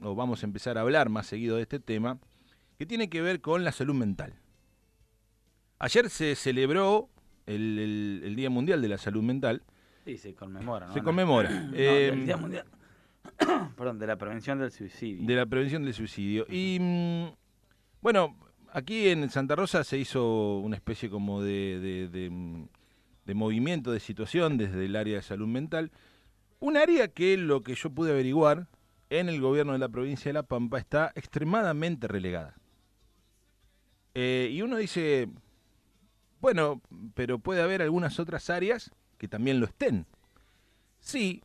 o vamos a empezar a hablar más seguido de este tema, que tiene que ver con la salud mental. Ayer se celebró el, el Día Mundial de la Salud Mental. Sí, se conmemora, ¿no? Se conmemora. No, Eh, del Día Mundial. Perdón, de la prevención del suicidio. de la prevención del suicidio. Y mm, bueno, aquí en Santa Rosa se hizo una especie como de, de- de, mm, de movimiento, de situación desde el área de salud mental. Un área que lo que yo pude averiguar en el gobierno de la provincia de La Pampa está extremadamente relegada. Eh, y uno dice, bueno, pero puede haber algunas otras áreas que también lo estén. Sí,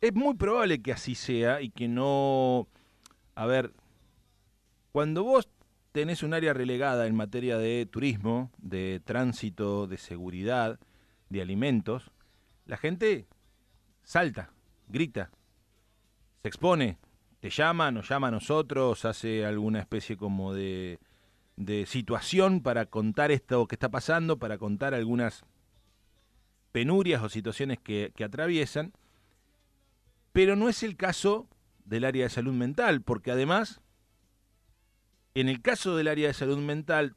es muy probable que así sea y que no... A ver, cuando vos tenés un área relegada en materia de turismo, de tránsito, de seguridad, de alimentos, la gente salta, grita, se expone, te llama, nos llama a nosotros, hace alguna especie como de, de situación para contar esto que está pasando, para contar algunas penurias o situaciones que, que atraviesan, pero no es el caso del área de salud mental, porque además, en el caso del área de salud mental,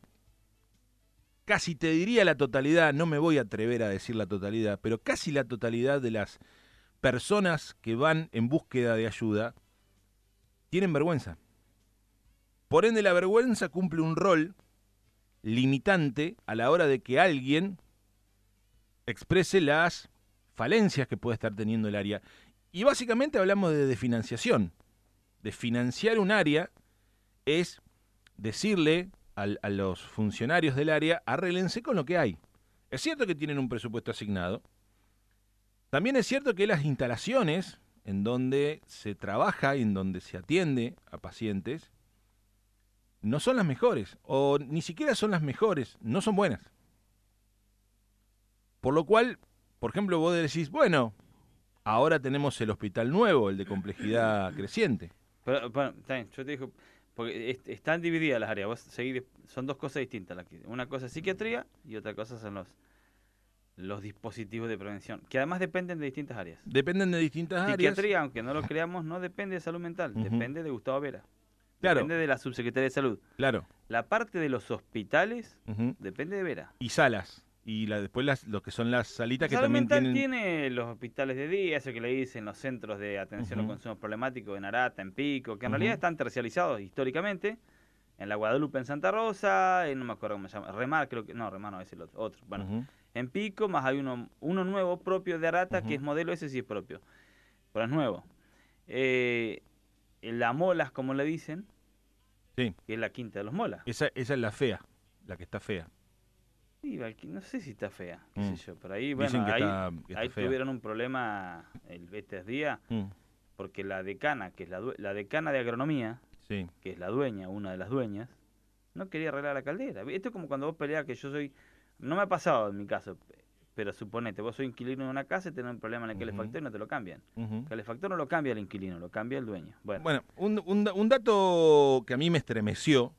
casi te diría la totalidad, no me voy a atrever a decir la totalidad, pero casi la totalidad de las personas que van en búsqueda de ayuda tienen vergüenza. Por ende, la vergüenza cumple un rol limitante a la hora de que alguien exprese las falencias que puede estar teniendo el área. Y básicamente hablamos de, financiación. De financiar un área es decirle a los funcionarios del área, arréglense con lo que hay. Es cierto que tienen un presupuesto asignado. También es cierto que las instalaciones en donde se trabaja y en donde se atiende a pacientes no son las mejores, o ni siquiera son las mejores, no son buenas. Por lo cual, por ejemplo, vos decís, bueno, ahora tenemos el hospital nuevo, el de complejidad creciente. Pero, está bien, yo te digo, porque est- están divididas las áreas, vos seguís- son dos cosas distintas. Una cosa es psiquiatría y otra cosa son los, los dispositivos de prevención, que además dependen de distintas áreas. Dependen de distintas áreas. Psiquiatría, aunque no lo creamos, no depende de salud mental, depende de Gustavo Vera. Claro. Depende de la subsecretaria de salud. Claro. La parte de los hospitales depende de Vera. Y salas. Y la, después las, lo que son las salitas que salud también mental tienen... tiene los hospitales de día, eso que le dicen los centros de atención Ujú. a consumos problemáticos en Arata, en Pico, que en realidad están tercializados históricamente. En la Guadalupe, en Santa Rosa, en no me acuerdo cómo se llama, Remar, creo que, no, Remar no es el otro, otro. Bueno. En Pico, más hay uno, uno nuevo propio de Arata, que es modelo, ese sí es propio, pero es nuevo. Eh, la Molas, como le dicen, Sí. que es la quinta de los Molas. Esa, esa es la fea, la que está fea. Sí, no sé si está fea, qué Mm. sé yo, pero ahí, bueno, que ahí, está, ahí tuvieron un problema el este día, Mm, porque la decana, que es la, la decana de agronomía, Sí. que es la dueña, una de las dueñas, no quería arreglar la caldera. Esto es como cuando vos peleás que yo soy, no me ha pasado en mi caso, pero suponete, vos sois inquilino de una casa y tenés un problema en el calefactor y no te lo cambian. El calefactor no lo cambia el inquilino, lo cambia el dueño. Bueno, Bueno, un, un un dato que a mí me estremeció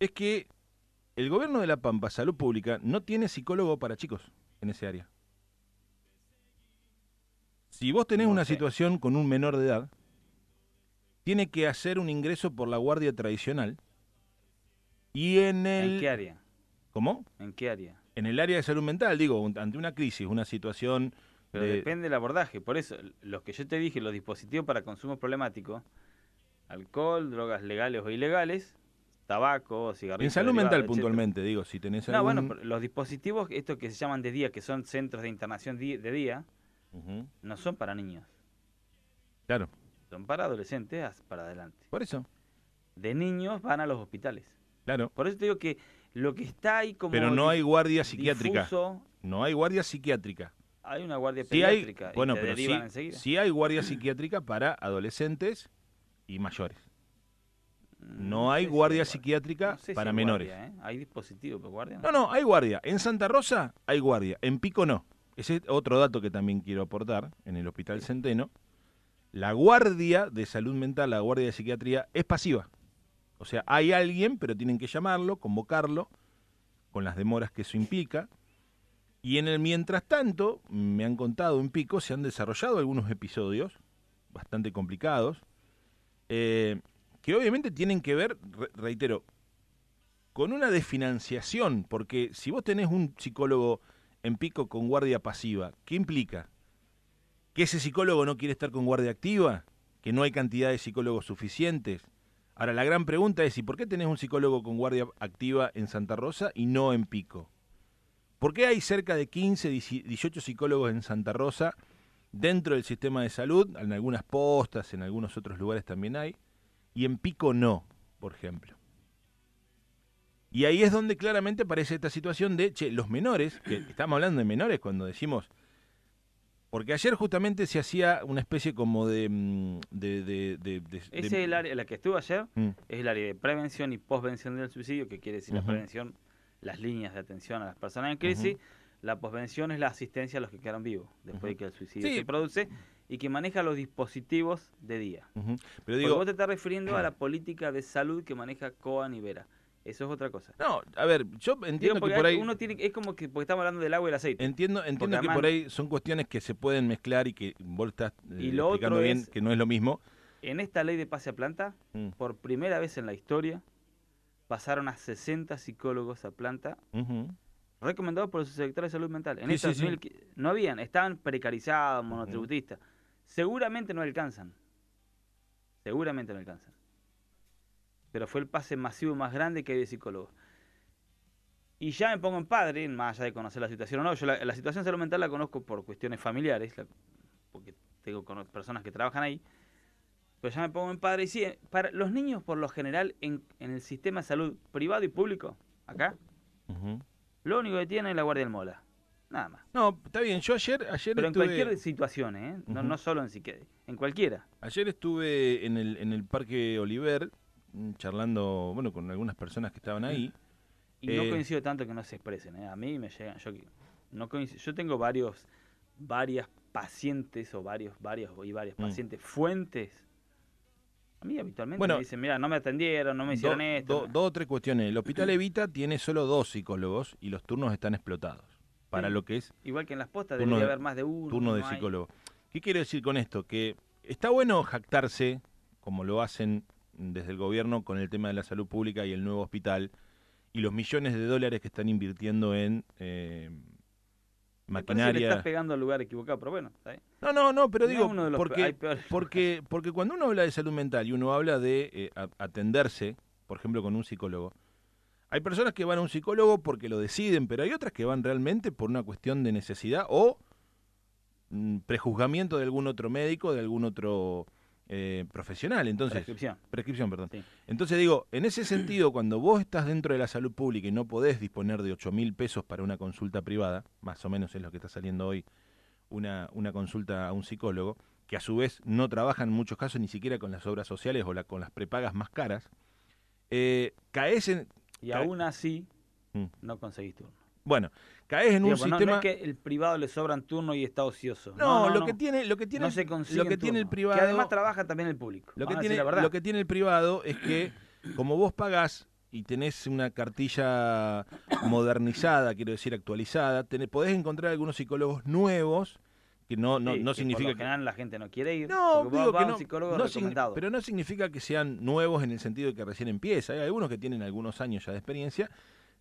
es que el gobierno de La Pampa, Salud Pública, no tiene psicólogo para chicos en ese área. Si vos tenés No una sé. situación con un menor de edad, tiene que hacer un ingreso por la guardia tradicional y en el... ¿en qué área? ¿Cómo? ¿En qué área? En el área de salud mental, digo, un- ante una crisis, una situación Pero de- depende del abordaje. Por eso, los que yo te dije, los dispositivos para consumo problemático, alcohol, drogas legales o ilegales, tabaco, cigarrillos. En salud mental etcétera. puntualmente, digo, si tenés No, algún... bueno, los dispositivos, estos que se llaman de día, que son centros de internación de día, no son para niños, Claro, son para adolescentes para adelante. por eso, De niños van a los hospitales. claro. Por eso te digo que lo que está ahí como Pero no hay guardia psiquiátrica. difuso, No hay guardia psiquiátrica. hay una guardia Sí hay, bueno, pero sí, sí hay guardia psiquiátrica para adolescentes y mayores. No hay sé guardia psiquiátrica No sé para menores. guardia, ¿eh? Hay dispositivos, pero guardia No, no, hay guardia. En Santa Rosa hay guardia. En Pico no. Ese es otro dato que también quiero aportar en el Hospital Centeno. La guardia de salud mental, la guardia de psiquiatría, es pasiva. O sea, hay alguien, pero tienen que llamarlo, convocarlo, con las demoras que eso implica. Y en el mientras tanto, me han contado en Pico, se han desarrollado algunos episodios bastante complicados, eh, que obviamente tienen que ver, re- reitero, con una desfinanciación, porque si vos tenés un psicólogo en pico con guardia pasiva, ¿qué implica? ¿Que ese psicólogo no quiere estar con guardia activa? ¿Que no hay cantidad de psicólogos suficientes? Ahora, la gran pregunta es, ¿y por qué tenés un psicólogo con guardia activa en Santa Rosa y no en Pico? ¿Por qué hay cerca de 15, 18 psicólogos en Santa Rosa dentro del sistema de salud? En algunas postas, en algunos otros lugares también hay. Y en Pico no, por ejemplo. Y ahí es donde claramente aparece esta situación de, che, los menores, que estamos hablando de menores cuando decimos... Porque ayer justamente se hacía una especie como de... mm, de, de, de- de- Ese es de- el área, la que estuve ayer, Mm, es el área de prevención y posvención del suicidio, que quiere decir la prevención, las líneas de atención a las personas en crisis. La posvención es la asistencia a los que quedaron vivos después de que el suicidio Sí. se produce y que maneja los dispositivos de día. Pero Porque digo, vos te estás refiriendo a la política de salud que maneja COAN y Vera. Eso es otra cosa. no, a ver, yo entiendo que por ahí... uno tiene, es como que porque estamos hablando del agua y el aceite. Entiendo, entiendo que por ahí son cuestiones que se pueden mezclar y que vos estás eh, Y lo explicando otro bien es- que no es lo mismo. En esta ley de pase a planta, Mm, por primera vez en la historia, pasaron a 60 psicólogos a planta recomendados por el subsecretario de salud mental. En Sí, estos sí, sí. 2000 no habían, estaban precarizados, monotributistas. Seguramente no alcanzan. Seguramente no alcanzan. Pero fue el pase masivo más grande que hay de psicólogos. Y ya me pongo en padre, más allá de conocer la situación o no. Yo la, la situación de salud mental la conozco por cuestiones familiares, la- porque tengo cono- personas que trabajan ahí. Pero ya me pongo en padre. Y sí, para los niños, por lo general, en, en el sistema de salud privado y público, acá, lo único que tiene es la Guardia del Mola. Nada más. No, está bien. Yo ayer, ayer Pero en estuve, cualquier situación, ¿eh? No, no solo en psique, en cualquiera. ayer estuve en el, en el Parque Oliver charlando, bueno, con algunas personas que estaban ahí. Y no Eh. coincido tanto que no se expresen, ¿eh? A mí me llegan, yo, no coincido, yo tengo varios, varias pacientes o varios, varios y varias Mm. pacientes fuentes. A mí habitualmente Bueno, me dicen, mira, no me atendieron, no me Do- hicieron esto. do- dos o tres cuestiones. El Hospital Evita tiene solo dos psicólogos y los turnos están explotados. Para Sí. lo que es Igual que en las postas turno debería de- haber más de uno. turno de no hay. psicólogo. ¿Qué quiero decir con esto? Que está bueno jactarse, como lo hacen desde el gobierno con el tema de la salud pública y el nuevo hospital, y los millones de dólares que están invirtiendo en eh, Me parece que le maquinaria. estás pegando al lugar equivocado, pero bueno, ¿sabes? No, no, no, pero No digo, uno de los- porque, porque, porque cuando uno habla de salud mental y uno habla de eh, atenderse, por ejemplo, con un psicólogo, hay personas que van a un psicólogo porque lo deciden, pero hay otras que van realmente por una cuestión de necesidad o mm, prejuzgamiento de algún otro médico, de algún otro eh, profesional. Entonces, Prescripción. prescripción, perdón. Sí. Entonces digo, en ese sentido, cuando vos estás dentro de la salud pública y no podés disponer de 8 mil pesos para una consulta privada, más o menos es lo que está saliendo hoy, una, una consulta a un psicólogo, que a su vez no trabaja en muchos casos ni siquiera con las obras sociales o la- con las prepagas más caras, eh, caes en, Y aún así, Mm. no conseguís turno. bueno, caes en Digo, un pues no- sistema... no, es que el privado le sobran turno y está ocioso. No, lo que tiene, lo que tiene, se lo que en tiene el privado, Que además trabaja también el público. lo que tiene, lo que tiene el privado es que como vos pagás y tenés una cartilla modernizada, quiero decir actualizada, tenés- podés encontrar algunos psicólogos nuevos que no, no, Sí, no que significa Por lo que general la gente no quiere ir. No, digo que no, psicólogo no pero no significa que sean nuevos en el sentido de que recién empieza. Hay algunos que tienen algunos años ya de experiencia,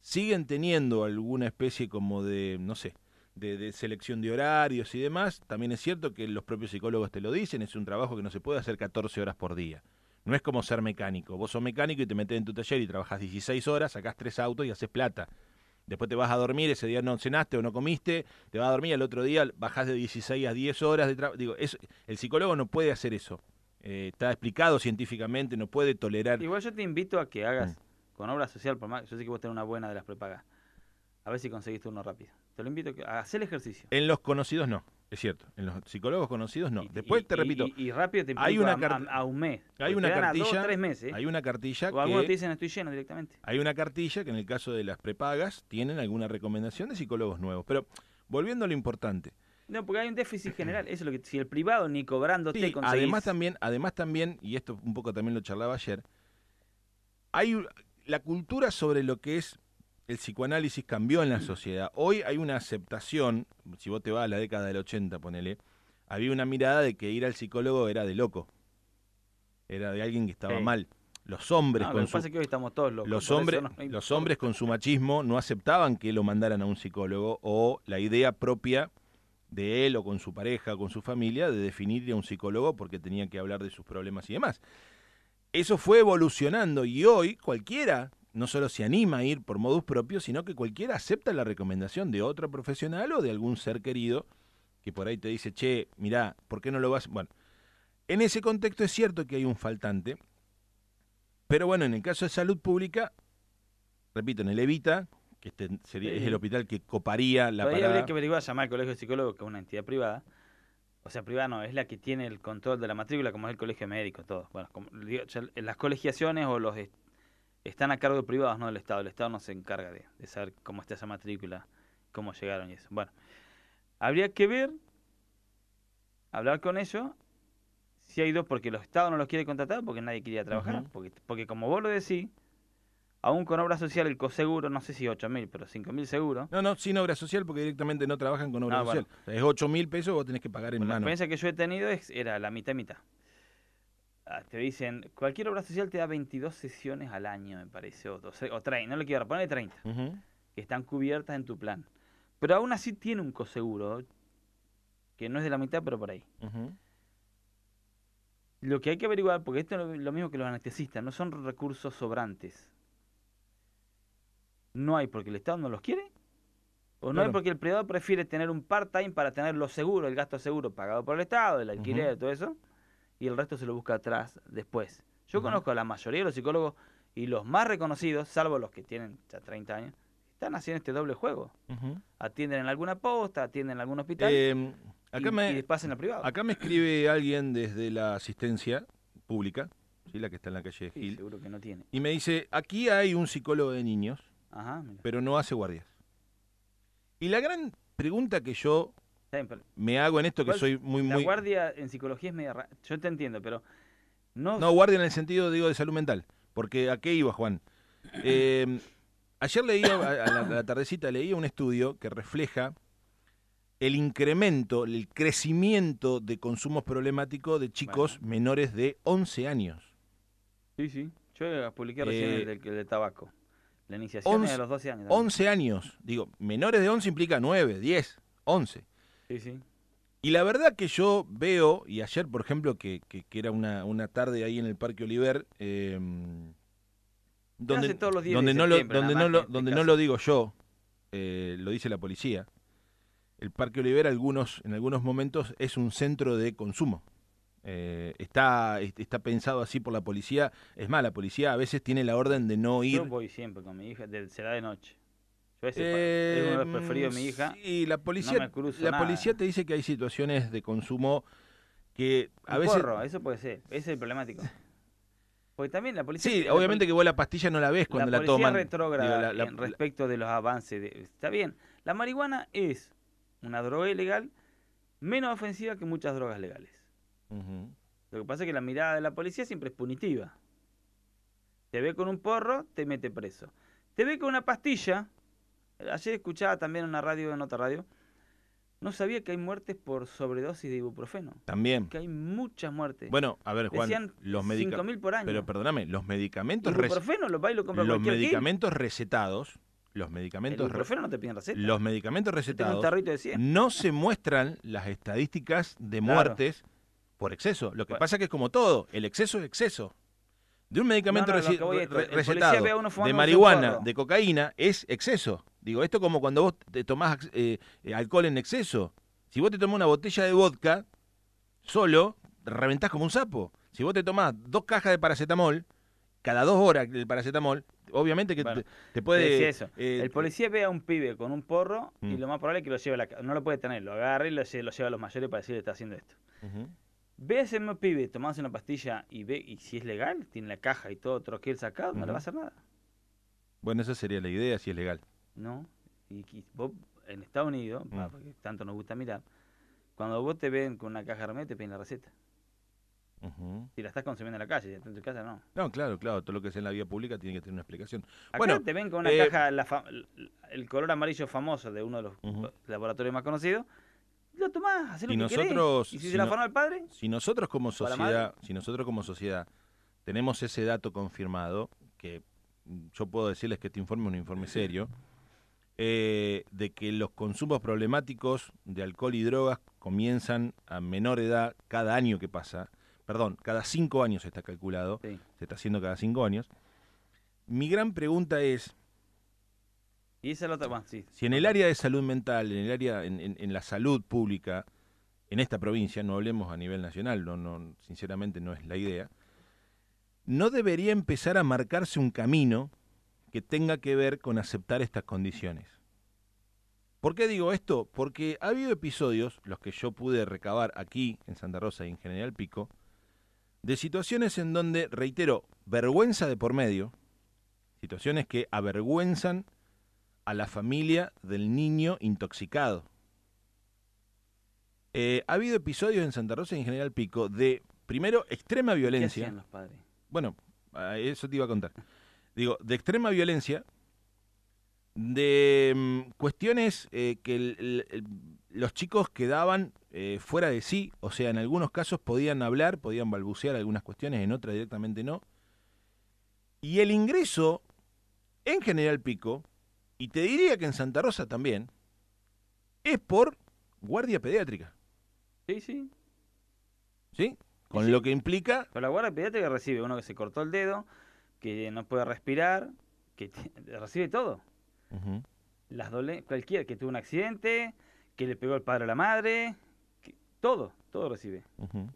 siguen teniendo alguna especie como de, no sé, de, de selección de horarios y demás. También es cierto que los propios psicólogos te lo dicen, es un trabajo que no se puede hacer 14 horas por día. No es como ser mecánico. Vos sos mecánico y te metes en tu taller y trabajas 16 horas, sacás tres autos y haces plata. Después te vas a dormir, ese día no cenaste o no comiste, te vas a dormir, al otro día bajás de 16 a 10 horas de trabajo. Digo, es, el psicólogo no puede hacer eso. Eh, está explicado científicamente, no puede tolerar. Igual yo te invito a que hagas Mm. Con obra social, por más, yo sé que vos tenés una buena de las prepagas. A ver si conseguís turno rápido. Te lo invito a, hacer el ejercicio. En los conocidos no, es cierto. En los psicólogos conocidos no. Y- Después y- te repito, Y, y rápido te hay una a, a- a un mes. hay una dos cartilla, tres meses. hay una cartilla o algunos que te dicen estoy lleno directamente. hay una cartilla que en el caso de las prepagas tienen alguna recomendación de psicólogos nuevos. Pero volviendo a lo importante, No, porque hay un déficit general. Eso es lo que si el privado ni cobrándote Sí, conseguís. además también, además también, y esto un poco también lo charlaba ayer, hay la cultura sobre lo que es el psicoanálisis cambió en la sociedad. Hoy hay una aceptación, si vos te vas a la década del 80, ponele, había una mirada de que ir al psicólogo era de loco. era de alguien que estaba Sí. mal. Los hombres No, con su, pasa que hoy estamos todos locos. los no los hombres con su machismo no aceptaban que lo mandaran a un psicólogo o la idea propia de él o con su pareja o con su familia de definir a un psicólogo porque tenía que hablar de sus problemas y demás. Eso fue evolucionando y hoy cualquiera no solo se anima a ir por modus propio, sino que cualquiera acepta la recomendación de otro profesional o de algún ser querido que por ahí te dice, che, mirá, ¿por qué no lo vas? Bueno, en ese contexto es cierto que hay un faltante, pero bueno, en el caso de salud pública, repito, en el Evita, que este sería, es el hospital que coparía la Todavía parada. habría que averiguar, llamar al colegio de psicólogos, que es una entidad privada. O sea, privada no, es la que tiene el control de la matrícula, como es el colegio médico, todo. Bueno, como digo, las colegiaciones o los est- están a cargo de privados, no del Estado. El Estado no se encarga de, de saber cómo está esa matrícula, cómo llegaron y eso. Bueno, habría que ver, hablar con ellos, si hay dos, porque los Estados no los quiere contratar, porque nadie quería trabajar. Porque, porque como vos lo decís, aún con obra social, el coseguro, no sé si 8 mil, pero 5 mil seguro. No, no, sin obra social porque directamente no trabajan con obra Ah, social. O sea, es 8 mil pesos vos tenés que pagar en Bueno, la mano. experiencia que yo he tenido es, era la mitad y mitad. Ah, te dicen, cualquier obra social te da 22 sesiones al año, me parece, o, 12, o 30, no le quiero poner 30, Ujú. que están cubiertas en tu plan. Pero aún así tiene un coseguro, que no es de la mitad, pero por ahí. Lo que hay que averiguar, porque esto es lo- lo mismo que los anestesistas, no son recursos sobrantes. No hay porque el Estado no los quiere, o no hay porque el privado prefiere tener un part-time para tener lo seguro, el gasto seguro pagado por el Estado, el alquiler, Ujú. todo eso, y el resto se lo busca atrás después. Yo conozco a la mayoría de los psicólogos y los más reconocidos, salvo los que tienen ya 30 años, están haciendo este doble juego. Atienden en alguna posta, atienden en algún hospital Eh, acá, y, me, y en el privado. acá me escribe alguien desde la asistencia pública, ¿sí? la que está en la calle Sí, Gil, seguro que no tiene. y me dice, aquí hay un psicólogo de niños, Ajá, mira. pero no hace guardias. Y la gran pregunta que yo me hago en esto, que soy muy, La muy... guardia en psicología es media rara. Yo te entiendo, pero no. No, guardia en el sentido, digo, de salud mental. Porque ¿a qué iba, Juan? Eh, ayer leía, a la, a la tardecita, leía un estudio que refleja el incremento, el crecimiento de consumos problemáticos de chicos menores de 11 años. Sí, sí. Yo publiqué recién Eh, el, del, el de tabaco. La iniciación es once- a los 12 años. también. 11 años. Digo, menores de 11 implica 9, 10, 11. Sí, sí. Y la verdad que yo veo, y ayer, por ejemplo, que, que- que era una, una tarde ahí en el Parque Oliver, eh, donde, hace todos los días donde de no lo, donde no lo, este donde no lo digo yo, eh, lo dice la policía. El Parque Oliver algunos, en algunos momentos es un centro de consumo. Eh, está, est- está pensado así por la policía. Es más, la policía a veces tiene la orden de no ir. Yo voy siempre con mi hija, de, será de noche. Yo ese Eh, es uno de los preferidos de mi hija. Sí, la policía, me cruzo la nada. policía te dice que hay situaciones de consumo que a Un veces porro, eso puede ser. Ese es el problemático. Porque también la policía. Sí, la obviamente poli- que vos la pastilla no la ves cuando la la, policía toman. retrógrada Digo, la- la- en respecto de los avances. De, está bien, la marihuana es una droga ilegal menos ofensiva que muchas drogas legales. Lo que pasa es que la mirada de la policía siempre es punitiva. Te ve con un porro, te mete preso. Te ve con una pastilla. Ayer escuchaba también en una radio, en otra radio. No sabía que hay muertes por sobredosis de ibuprofeno. También. Que hay muchas muertes. Bueno, a ver, Juan, Decían los medicamentos. 5.000 por año. Pero perdóname, los medicamentos, ibuprofeno lo y lo compra los medicamentos recetados, los El medicamentos, ibuprofeno no te piden receta. los medicamentos un recetados tarrito de 100. no se muestran las estadísticas de Claro. Por exceso. Lo que Bueno. pasa que es como todo, el exceso es exceso. De un medicamento No, no, reci- que voy re- recetado, de marihuana, de cocaína, es exceso. Digo, esto como cuando vos te tomás eh, eh, alcohol en exceso. Si vos te tomás una botella de vodka solo, reventás como un sapo. Si vos te tomás dos cajas de paracetamol, cada dos horas el paracetamol, obviamente que Bueno, te, te puede... Eso. eh, el policía ve a un pibe con un porro y Mm. lo más probable es que lo lleve a la. No lo puede tener, lo agarra y lo, lle- lo lleva a los mayores para decirle está haciendo esto. Mismo pibe tomándose una pastilla y ve, y si es legal, tiene la caja y todo troquel sacado, no le va a hacer nada. Bueno, esa sería la idea, si es legal. ¿No? Y, y vos, en Estados Unidos, Mm. porque tanto nos gusta mirar, cuando vos te ven con una caja de remedio, te piden la receta. Si la estás consumiendo en la calle, en tu casa no. No, claro, claro, todo lo que es en la vía pública tiene que tener una explicación. Acá Bueno, te ven con una eh, caja, la fa- el color amarillo famoso de uno de los laboratorios más conocidos, Lo tomás, hacé lo Y que nosotros, querés. ¿Y si, si se la no- forma el padre? Si nosotros como ¿O la sociedad, si nosotros como sociedad tenemos ese dato confirmado, que yo puedo decirles que este informe es un informe serio, eh, de que los consumos problemáticos de alcohol y drogas comienzan a menor edad cada año que pasa, perdón, cada cinco años está calculado, Sí. se está haciendo cada cinco años. Mi gran pregunta es, Y esa es la otra. Bueno, sí. si en el área de salud mental, en el área, en, en- en la salud pública, en esta provincia, no hablemos a nivel nacional, no, no, sinceramente no es la idea, no debería empezar a marcarse un camino que tenga que ver con aceptar estas condiciones. ¿Por qué digo esto? Porque ha habido episodios, los que yo pude recabar aquí en Santa Rosa y en General Pico, de situaciones en donde, reitero, vergüenza de por medio, situaciones que avergüenzan a la familia del niño intoxicado. Eh, ha habido episodios en Santa Rosa y en General Pico de, primero, extrema ¿Qué violencia. hacían los padres? Bueno, eso te iba a contar. Digo, de extrema violencia, de mm, cuestiones eh, que el- el- el- los chicos quedaban eh, fuera de sí, o sea, en algunos casos podían hablar, podían balbucear algunas cuestiones, en otras directamente no. Y el ingreso en General Pico, y te diría que en Santa Rosa también, es por guardia pediátrica, Sí, sí. ¿sí? Con Sí. lo que implica Pero la guardia pediátrica recibe uno que se cortó el dedo, que no puede respirar, que te- recibe todo. Las dole cualquiera, que tuvo un accidente, que le pegó el padre a la madre, que- todo, todo recibe.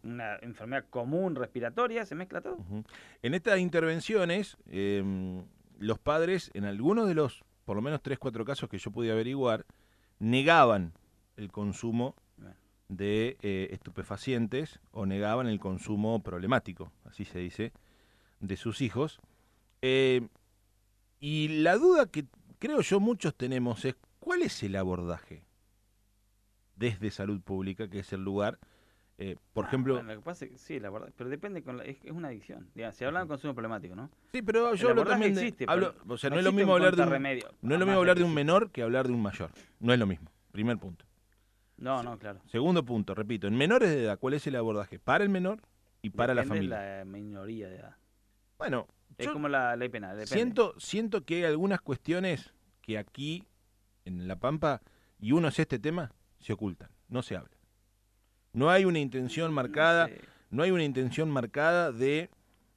Una enfermedad común respiratoria, se mezcla todo. En estas intervenciones, em, los padres, en algunos de los, por lo menos tres, cuatro casos que yo pude averiguar, negaban el consumo de eh, estupefacientes o negaban el consumo problemático, así se dice, de sus hijos. Eh, y la duda que creo yo muchos tenemos es, ¿cuál es el abordaje desde salud pública, que es el lugar? Eh, por Ah, ejemplo, bueno, lo que pasa es que sí, la verdad, pero depende, con la- es, es una adicción. Digamos, si hablan de consumo problemático, ¿no? Sí, pero yo hablo también de, existe, hablo- o sea, no no, es lo mismo hablar de un, no es lo mismo hablar de un menor que hablar de un mayor. No es lo mismo. Primer punto. No, no, claro. Segundo punto, repito, en menores de edad, ¿cuál es el abordaje para el menor y para la familia? de la minoría de edad. Bueno, Es yo como la ley penal, depende. siento siento que hay algunas cuestiones que aquí en La Pampa y uno es este tema se ocultan, no se habla. No hay una intención marcada No sé. no hay una intención marcada de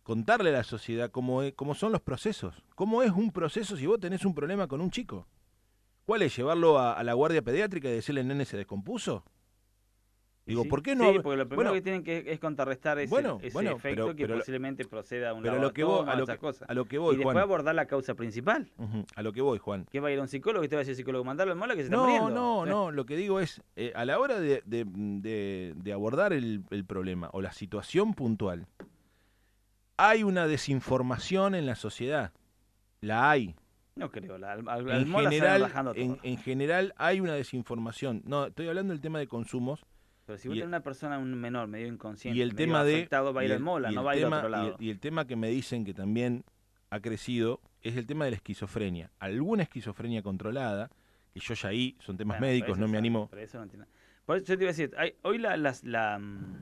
contarle a la sociedad cómo, es- cómo son los procesos. ¿Cómo es un proceso si vos tenés un problema con un chico? ¿Cuál es? ¿Llevarlo a, a la guardia pediátrica y decirle el nene se descompuso? Digo, Sí, ¿por qué no? Sí, porque lo primero bueno, que tienen que es contrarrestar ese, Bueno, ese bueno, efecto pero- que pero posiblemente proceda a un pero lo que a que, cosas. a lo que y voy, después Juan. abordar la causa principal. A lo que voy, Juan. ¿Qué va a ir a un psicólogo y te va a decir psicólogo mandarlo al mola que se está No, muriendo? no, Eh, no. Lo que digo es, eh, a la hora de, de- de- de abordar el, el problema o la situación puntual, hay una desinformación en la sociedad. La hay. No creo, la, En general, en, en general hay una desinformación. No, estoy hablando del tema de consumos Pero si vos tenés una persona, un menor, medio inconsciente, y el medio tema de va a y ir el- mola, y no el va a ir a tema- otro y lado. el- y el tema que me dicen que también ha crecido es el tema de la esquizofrenia. Alguna esquizofrenia controlada, que yo ya ahí son temas Bueno, médicos, pero no me animo. pero eso no tiene- Por eso yo te iba a decir, hay- hoy la, mm,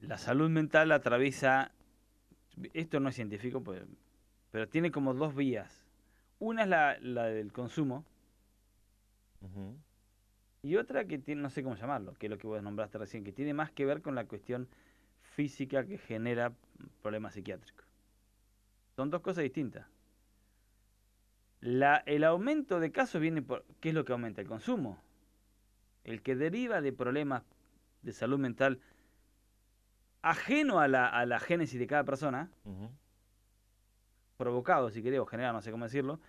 la salud mental atraviesa, esto no es científico, pues, pero tiene como dos vías. Una es la, la del consumo Ujú. Y otra que tiene, no sé cómo llamarlo, que es lo que vos nombraste recién, que tiene más que ver con la cuestión física que genera problemas psiquiátricos. Son dos cosas distintas. La, el aumento de casos viene por... ¿Qué es lo que aumenta? El consumo. El que deriva de problemas de salud mental ajeno a la, a la génesis de cada persona, provocado, si querés, o generado, no sé cómo decirlo,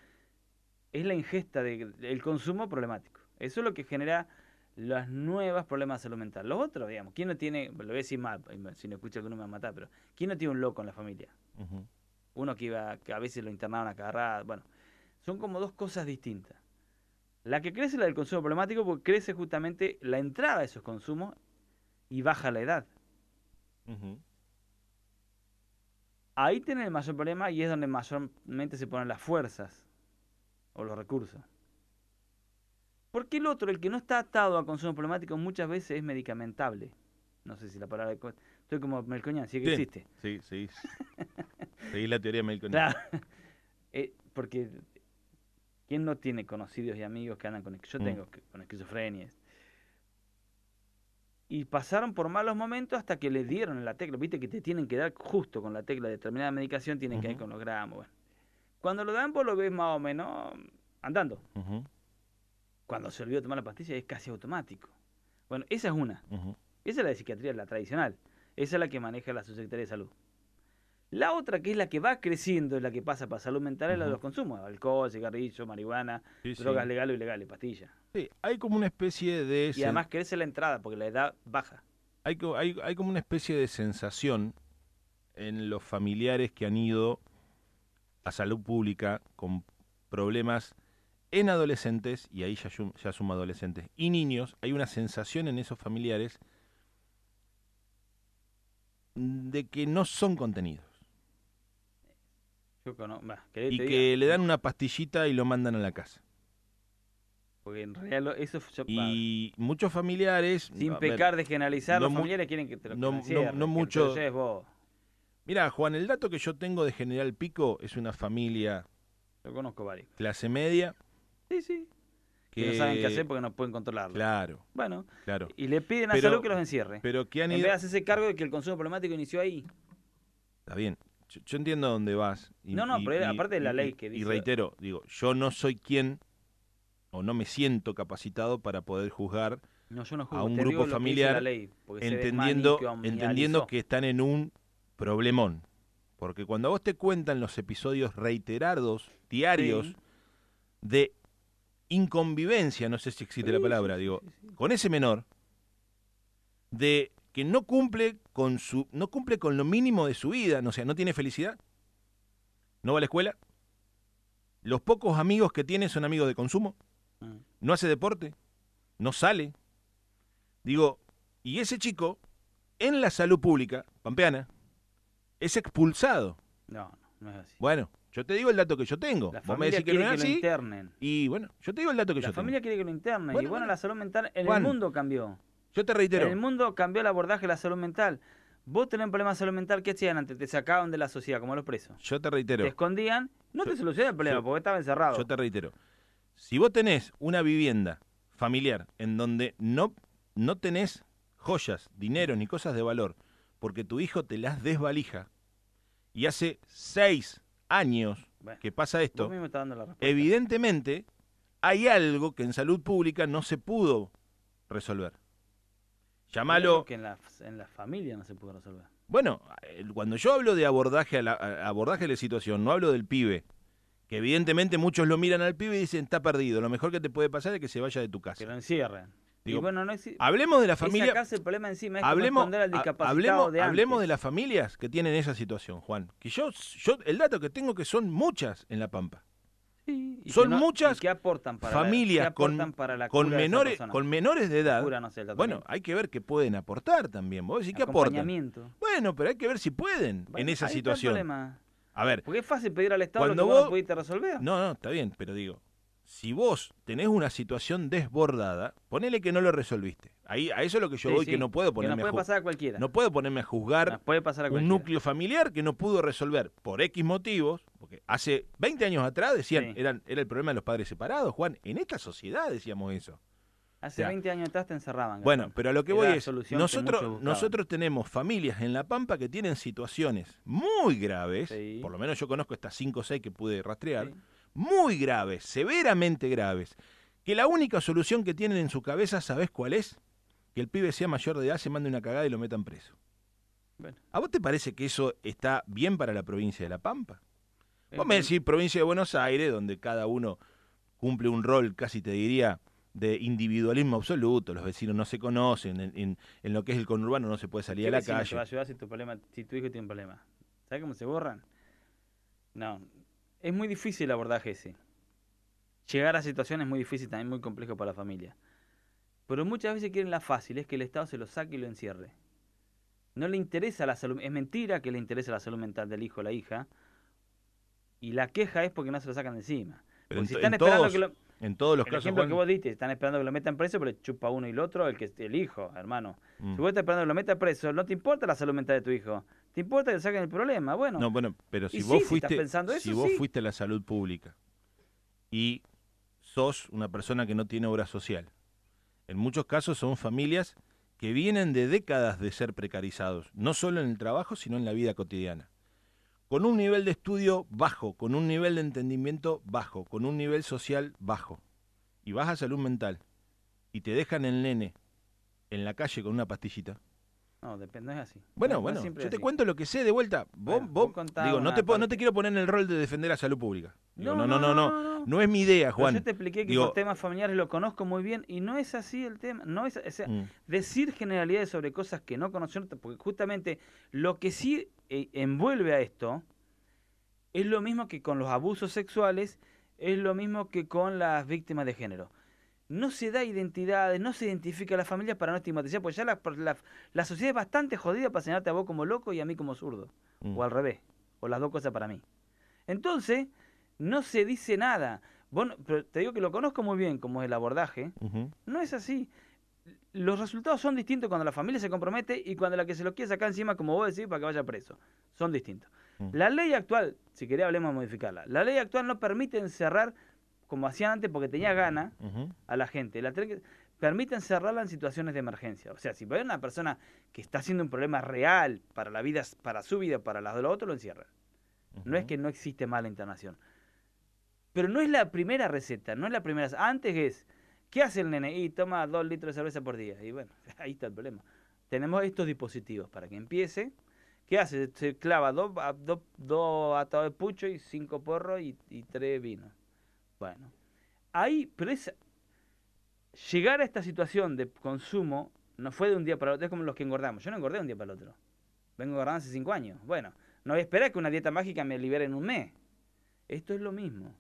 es la ingesta de- del consumo problemático. Eso es lo que genera los nuevos problemas de salud mental. Los otros, digamos, ¿quién no tiene, lo voy a decir mal, si no escucha que uno me va a matar, pero ¿quién no tiene un loco en la familia? Uno que iba, que a veces lo internaban a cada rato, bueno, son como dos cosas distintas. La que crece es la del consumo problemático porque crece justamente la entrada de esos consumos y baja la edad. Ahí tiene el mayor problema y es donde mayormente se ponen las fuerzas o los recursos. Porque el otro, el que no está atado a consumo problemático, muchas veces es medicamentable. No sé si la palabra... Estoy como Melcoñán, sí que Bien. existe. Sí, sí. Seguís la teoría de Melconian. Claro. Eh, porque ¿quién no tiene conocidos y amigos que andan con yo Mm. tengo con esquizofrenia? Y pasaron por malos momentos hasta que le dieron en la tecla. Viste que te tienen que dar justo con la tecla de determinada medicación, tienen que ir con los gramos. bueno. Cuando lo dan, vos lo ves más o menos andando. Cuando se olvidó tomar la pastilla es casi automático. Bueno, esa es una. Esa es la de psiquiatría, la tradicional. Esa es la que maneja la subsecretaría de salud. La otra, que es la que va creciendo, es la que pasa para salud mental, es la de los consumos. Alcohol, cigarrillo, marihuana, Sí, sí. drogas legales o ilegales, pastillas. Sí, hay como una especie de... Y además crece la entrada, porque la edad baja. hay, co- hay, hay como una especie de sensación en los familiares que han ido a salud pública con problemas en adolescentes, y ahí ya, ya sumo adolescentes, y niños, hay una sensación en esos familiares de que no son contenidos. Yo cono- bah, ¿querés Y que diga? le dan una pastillita y lo mandan a la casa. Porque en realidad eso... yo- Y muchos familiares... sin ver, pecar de generalizar, no los familiares quieren que te lo no- no- no mucho-. Mira, Juan, el dato que yo tengo de General Pico es una familia Yo conozco varios. clase media Sí, sí. que, Que no saben qué hacer porque no pueden controlarlo. Claro, Bueno, claro. y le piden a Pero- salud que los encierre. Pero que han En ido... vez de hacerse cargo de que el consumo problemático inició ahí. Está bien. Yo, yo entiendo a dónde vas. y- No, no, y- pero y- aparte de la y- ley que Y dice- reitero, digo, yo no soy quien o no me siento capacitado para poder juzgar No, yo no a un grupo que familiar ley, entendiendo, desmanicomializó. entendiendo que están en un problemón. Porque cuando a vos te cuentan los episodios reiterados, diarios, Sí. de inconvivencia, no sé si existe la palabra, digo, con ese menor, de que no cumple con su, no cumple con lo mínimo de su vida, no, o sea, no tiene felicidad, no va a la escuela, los pocos amigos que tiene son amigos de consumo, Mm. no hace deporte, no sale. Digo, y ese chico, en la salud pública, pampeana, es expulsado. No, no es así. Bueno, yo te digo el dato que yo tengo. La Vos me familia decís que quiere no que, es lo así. internen. Y bueno, yo te digo el dato que La yo familia tengo. quiere que lo internen. Bueno, y bueno, bueno. la salud mental en Juan, el mundo cambió. Yo te En reitero. el mundo cambió el abordaje de la salud mental. Vos tenés un problema de salud mental, ¿qué hacían antes? Te sacaban de la sociedad, como los presos. Yo te Te reitero. escondían, no Yo- te solucionaba el problema yo- porque estaba encerrado. Yo te reitero. Si vos tenés una vivienda familiar en donde no, no tenés joyas, dinero ni cosas de valor, porque tu hijo te las desvalija, y hace seis años Bueno, que pasa esto, evidentemente hay algo que en salud pública no se pudo resolver. Creo Llamalo. que en la, en la familia no se pudo resolver. Bueno, cuando yo hablo de abordaje a la, a- abordaje de la situación, no hablo del pibe. Que evidentemente muchos lo miran al pibe y dicen, está perdido. Lo mejor que te puede pasar es que se vaya de tu casa. Que lo encierren. Digo, bueno, no Hablemos de la familia. sacarse el problema encima, es como Hablemos, al discapacitado hablemos, de antes. hablemos de las familias que tienen esa situación, Juan. Que yo, yo, el dato que tengo que son muchas en La Pampa. Sí, y que son no- muchas que aportan para la- familias que aportan con, para la con de esa menores, persona. con menores de edad. No sé, Bueno, hay que ver qué pueden aportar también. Vos decís que aportan. Bueno, pero hay que ver si pueden Bueno, en esa ahí está el situación. problema. A ver, Porque es fácil pedir al Estado Cuando lo que vos vos- no pudiste resolver. No, no, está bien, pero digo, si vos tenés una situación desbordada, ponele que no lo resolviste. Ahí, a eso es lo que yo Sí, voy, sí, que no puedo que ponerme puede a pasar a cualquiera. no puedo ponerme a juzgar puede pasar a un núcleo familiar que no pudo resolver por X motivos, porque hace 20 años atrás decían, Sí. eran, era el problema de los padres separados, Juan, en esta sociedad decíamos eso. Hace Ya. 20 años atrás te encerraban. Bueno, pero a lo que Era voy es, nosotros, nosotros tenemos familias en La Pampa que tienen situaciones muy graves, Sí. por lo menos yo conozco estas 5 o 6 que pude rastrear, Sí. Muy graves, severamente graves, que la única solución que tienen en su cabeza, ¿sabés cuál es? Que el pibe sea mayor de edad, se mande una cagada y lo metan preso. Bueno. ¿A vos te parece que eso está bien para la provincia de La Pampa? Vos me Eh, decís provincia de Buenos Aires, donde cada uno cumple un rol, casi te diría, de individualismo absoluto, los vecinos no se conocen, en, en- en lo que es el conurbano no se puede salir ¿qué a la vecino te va a calle. ayudar si tu, problema, si tu hijo tiene un problema? ¿Sabes cómo se borran? No, es muy difícil el abordaje ese. Llegar a situaciones es muy difícil, también muy complejo para la familia. Pero muchas veces quieren la fácil, es que el Estado se lo saque y lo encierre. No le interesa la salud, es mentira que le interesa la salud mental del hijo o la hija. Y la queja es porque no se lo sacan de encima. Pero si en to- están en esperando todos- que lo... En todos los el casos. ejemplo Juan- que vos diste, están esperando que lo metan preso, pero chupa uno y el otro, el que el hijo, hermano. Mm. Si vos estás esperando que lo metan preso, no te importa la salud mental de tu hijo. Te importa que saquen el problema. Bueno, No, bueno, pero si vos sí, fuiste, si vos sí. fuiste a la salud pública y sos una persona que no tiene obra social, en muchos casos son familias que vienen de décadas de ser precarizados, no solo en el trabajo, sino en la vida cotidiana. Con un nivel de estudio bajo, con un nivel de entendimiento bajo, con un nivel social bajo. Y vas a salud mental y te dejan el nene en la calle con una pastillita. No, depende, no es así. Bueno, No- no bueno, siempre yo te así. cuento lo que sé de vuelta. Vos, Bueno, vos- vos digo, no te, puedo- no te quiero poner en el rol de defender la salud pública. Digo, no, no, no, no, no, es mi idea, Pero Juan. yo te expliqué que Digo- por temas familiares lo conozco muy bien y no es así el tema. No es, o sea, Mm, decir generalidades sobre cosas que no conocen, porque justamente lo que sí eh, envuelve a esto es lo mismo que con los abusos sexuales, es lo mismo que con las víctimas de género. No se da identidades, no se identifica a la familia para no estigmatizar, porque ya la, la- la sociedad es bastante jodida para señalarte a vos como loco y a mí como zurdo, mm. o al revés, o las dos cosas para mí. Entonces, no se dice nada. Vos no- pero te digo que lo conozco muy bien, como es el abordaje, no es así. Los resultados son distintos cuando la familia se compromete y cuando la que se lo quiere sacar encima, como vos decís, para que vaya preso. Son distintos. Mm. La ley actual, si querés hablemos de modificarla, la ley actual no permite encerrar, como hacían antes porque tenía gana, a la gente. La tele- permite encerrarla en situaciones de emergencia. O sea, si hay una persona que está haciendo un problema real para la vida, para su vida, para las de los otros, lo encierran. No es que no existe mala internación. Pero no es la primera receta, no es la primera. Antes es, ¿qué hace el nene? Y toma dos litros de cerveza por día. Y bueno, ahí está el problema. Tenemos estos dispositivos para que empiece. ¿Qué hace? Se clava dos, a- dos, dos atados de pucho y cinco porros y, y tres vinos. Bueno, ahí, pero es, llegar a esta situación de consumo no fue de un día para el otro, es como los que engordamos. Yo no engordé de un día para el otro. Vengo engordando hace cinco años. Bueno, no voy a esperar que una dieta mágica me libere en un mes. Esto es lo mismo.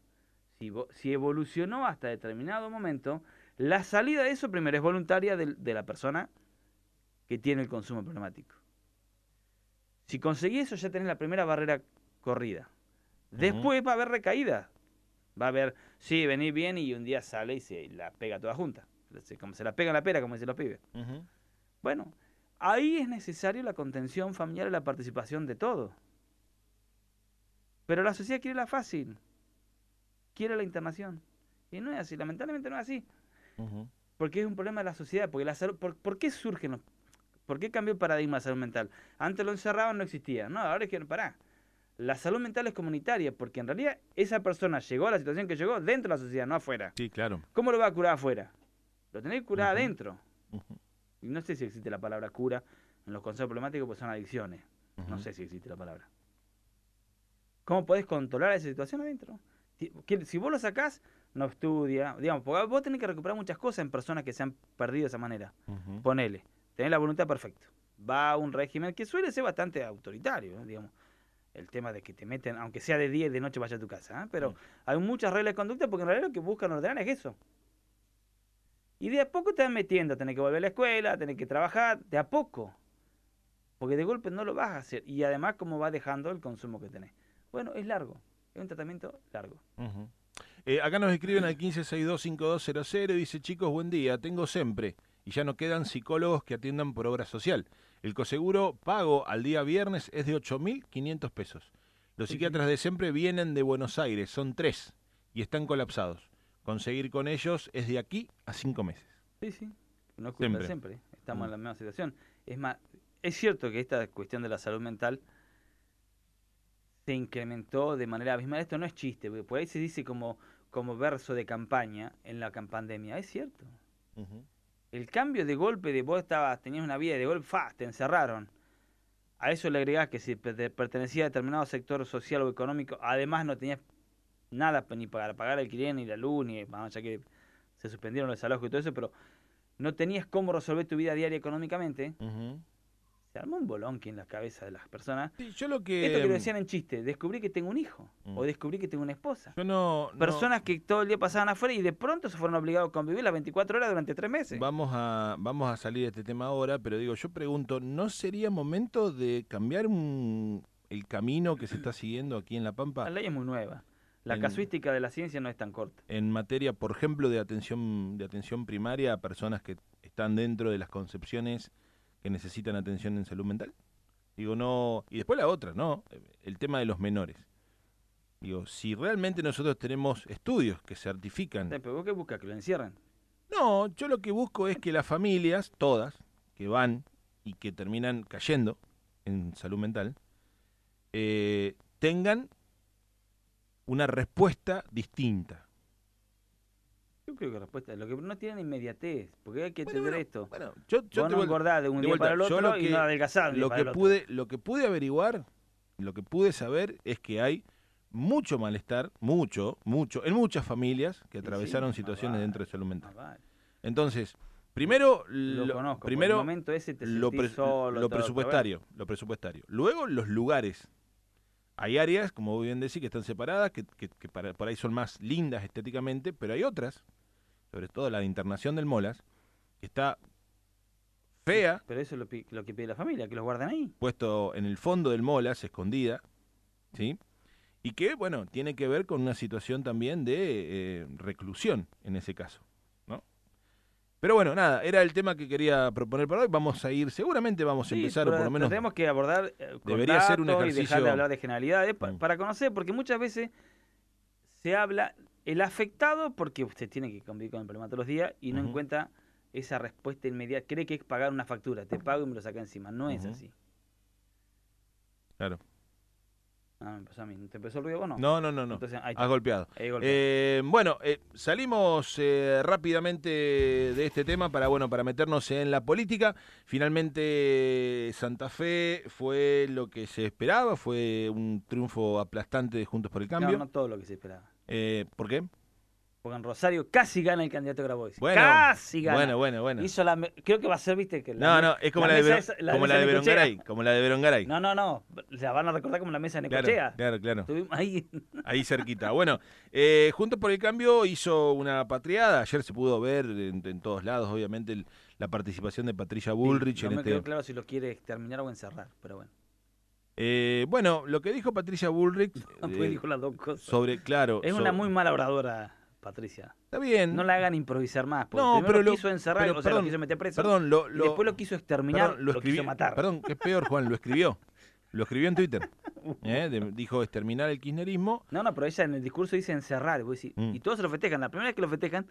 Si, vo- si evolucionó hasta determinado momento, la salida de eso primero es voluntaria de, la persona que tiene el consumo problemático. Si conseguí eso, ya tenés la primera barrera corrida. Después va a haber recaídas. Va a haber, sí, venís bien y un día sale y se la pega toda junta. Se, como se la pega en la pera, como dicen los pibes. Bueno, ahí es necesario la contención familiar y la participación de todos. Pero la sociedad quiere la fácil, quiere la internación. Y no es así, lamentablemente no es así. Porque es un problema de la sociedad. Porque la salud, por, ¿Por qué surgen los, ¿Por qué cambió el paradigma de salud mental? Antes lo encerraban, no existía. No, ahora es que, pará. La salud mental es comunitaria, porque en realidad esa persona llegó a la situación que llegó dentro de la sociedad, no afuera. Sí, claro. ¿Cómo lo va a curar afuera? Lo tenés que curar adentro. Y no sé si existe la palabra cura en los conceptos problemáticos, porque son adicciones. No sé si existe la palabra. ¿Cómo podés controlar esa situación adentro? Si vos lo sacás, no estudia. Digamos, porque vos tenés que recuperar muchas cosas en personas que se han perdido de esa manera. Ponele, tenés la voluntad perfecta. Va a un régimen que suele ser bastante autoritario, ¿eh? digamos. El tema de que te meten, aunque sea de día y de noche, vaya a tu casa. ¿eh? Pero hay muchas reglas de conducta porque en realidad lo que buscan ordenar es eso. Y de a poco te van metiendo, tenés que volver a la escuela, tenés que trabajar, de a poco. Porque de golpe no lo vas a hacer. Y además, como va dejando el consumo que tenés. Bueno, es largo. Es un tratamiento largo. Ujú. Eh, acá nos escriben al 15625200 y dice, chicos, buen día, tengo siempre y ya no quedan psicólogos que atiendan por obra social. El coseguro pago al día viernes es de 8.500 pesos. Los psiquiatras de siempre vienen de Buenos Aires, son tres y están colapsados. Conseguir con ellos es de aquí a cinco meses. Sí, sí. No es culpa de Siempre. siempre. Estamos Mm. en la misma situación. Es más, es cierto que esta cuestión de la salud mental se incrementó de manera abismal. Esto no es chiste, porque por ahí se dice como, como verso de campaña en la pandemia. Es cierto. El cambio de golpe de vos estabas, tenías una vida de golpe, ¡fa! te encerraron. A eso le agregás que si pe- pertenecía a determinado sector social o económico, además no tenías nada ni para pagar alquiler, ni la luz, ni, bueno, ya que se suspendieron los alojos y todo eso, pero no tenías cómo resolver tu vida diaria económicamente. Se armó un bolonqui en la cabeza de las personas. Sí, yo lo que... Esto que lo decían en chiste, descubrí que tengo un hijo, Mm. o descubrí que tengo una esposa. Yo no... no- Personas que todo el día pasaban afuera y de pronto se fueron obligados a convivir las 24 horas durante tres meses. Vamos a, vamos a salir de este tema ahora, pero digo, yo pregunto, ¿no sería momento de cambiar un- el camino que se está siguiendo aquí en La Pampa? La ley es muy nueva. La en- casuística de la ciencia no es tan corta. en materia, por ejemplo, de atención, de atención primaria a personas que están dentro de las concepciones que necesitan atención en salud mental? Digo, no. Y después la otra, ¿no? El tema de los menores. Digo, si realmente nosotros tenemos estudios que certifican. Eh, Pero vos qué buscas, que lo encierren. No, yo lo que busco es que las familias, todas, que van y que terminan cayendo en salud mental, eh, tengan una respuesta distinta. Yo creo que respuesta lo que no tienen inmediatez, porque hay que Bueno, entender bueno, esto. Bueno, yo, yo Vos te no engordás de un de día vuelta, para el otro lo y que- no adelgazás de lo que otro. pude lo que pude averiguar lo que pude saber es que hay mucho malestar mucho mucho en muchas familias que Sí, sí, atravesaron situaciones vale, dentro de salud mental vale. entonces primero Lo, lo, conozco. primero el momento ese te lo, pre- solo, lo todo, presupuestario lo presupuestario luego los lugares hay áreas como bien decís que están separadas que, que- que para- por ahí son más lindas estéticamente pero hay otras sobre todo la de internación del Molas que está fea Pero eso es lo, lo que pide la familia, que los guarden ahí. puesto en el fondo del Molas, escondida, ¿sí? Y que, bueno, tiene que ver con una situación también de eh, reclusión en ese caso. Pero bueno, nada, era el tema que quería proponer para hoy. Vamos a ir, seguramente vamos a Sí, empezar, por lo menos... Tenemos que abordar eh, debería ser un datos y dejar ejercicio- de hablar de generalidades pa- Mm. para conocer, porque muchas veces se habla el afectado porque usted tiene que convivir con el problema todos los días y no encuentra esa respuesta inmediata. Cree que es pagar una factura, te pago y me lo saca encima. No es así. Claro. Ah, me empezó a mí. ¿Te empezó el ruido o no? No, no, no, no. Entonces, ahí. Has golpeado. Ahí. Eh, bueno, eh, salimos eh, rápidamente de este tema para bueno para meternos en la política. Finalmente Santa Fe fue lo que se esperaba, fue un triunfo aplastante de Juntos por el Cambio. No, no todo lo que se esperaba. Eh, ¿Por qué? Porque en Rosario casi gana el candidato Grabois. Bueno, casi gana. bueno, bueno, bueno. Hizo la creo que va a ser, viste, que No, la no, me- es como la, de, esa- como la de. Berongaray, como la de Berongaray. No, no, no. La van a recordar como la mesa de Necochea. claro, claro. Estuvimos ahí. Ahí cerquita. Bueno, eh, Juntos por el Cambio hizo una patriada. Ayer se pudo ver en, en todos lados, obviamente, el- la participación de Patricia Bullrich no en me este. quedó claro si lo quiere exterminar o encerrar, pero bueno. Eh, bueno, lo que dijo Patricia Bullrich No, eh, pues dijo las dos cosas. sobre, claro. es una muy mala oradora, Patricia. Está bien. No la hagan improvisar más. Porque No, primero pero lo quiso encerrar, pero o sea, perdón, lo quiso meter preso. Perdón, lo, lo- después lo quiso exterminar, perdón, lo, escribió, quiso matar. Perdón, que es peor, Juan, lo escribió. Lo escribió en Twitter. ¿eh? De- dijo exterminar el kirchnerismo. No, no, pero ella en el discurso dice encerrar. decís- Mm. Y todos se lo festejan. La primera vez que lo festejan,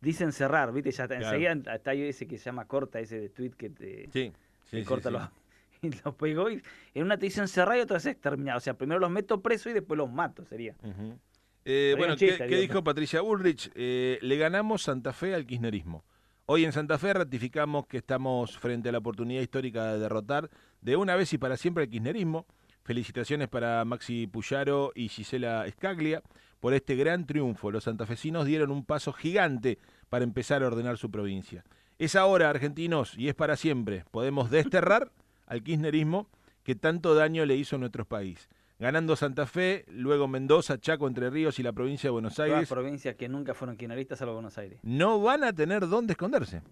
dice encerrar, ¿viste? Ya Claro. enseguida está ese que se llama corta, ese de tweet que te, Sí, sí, te sí, corta los. Y los pegó y en una te dice encerrar y otra es exterminar. O sea, primero los meto preso y después los mato, sería. Ujú. Eh, bueno, ¿qué, dijo Patricia Bullrich? Eh, le ganamos Santa Fe al kirchnerismo. Hoy en Santa Fe ratificamos que estamos frente a la oportunidad histórica de derrotar de una vez y para siempre al kirchnerismo. Felicitaciones para Maxi Puyaro y Gisela Scaglia por este gran triunfo. Los santafesinos dieron un paso gigante para empezar a ordenar su provincia. Es ahora, argentinos, y es para siempre. Podemos desterrar al kirchnerismo que tanto daño le hizo a nuestro país. Ganando Santa Fe, luego Mendoza, Chaco, Entre Ríos y la provincia de Buenos Aires, provincias que nunca fueron kirchneristas, salvo Buenos Aires. no van a tener dónde esconderse.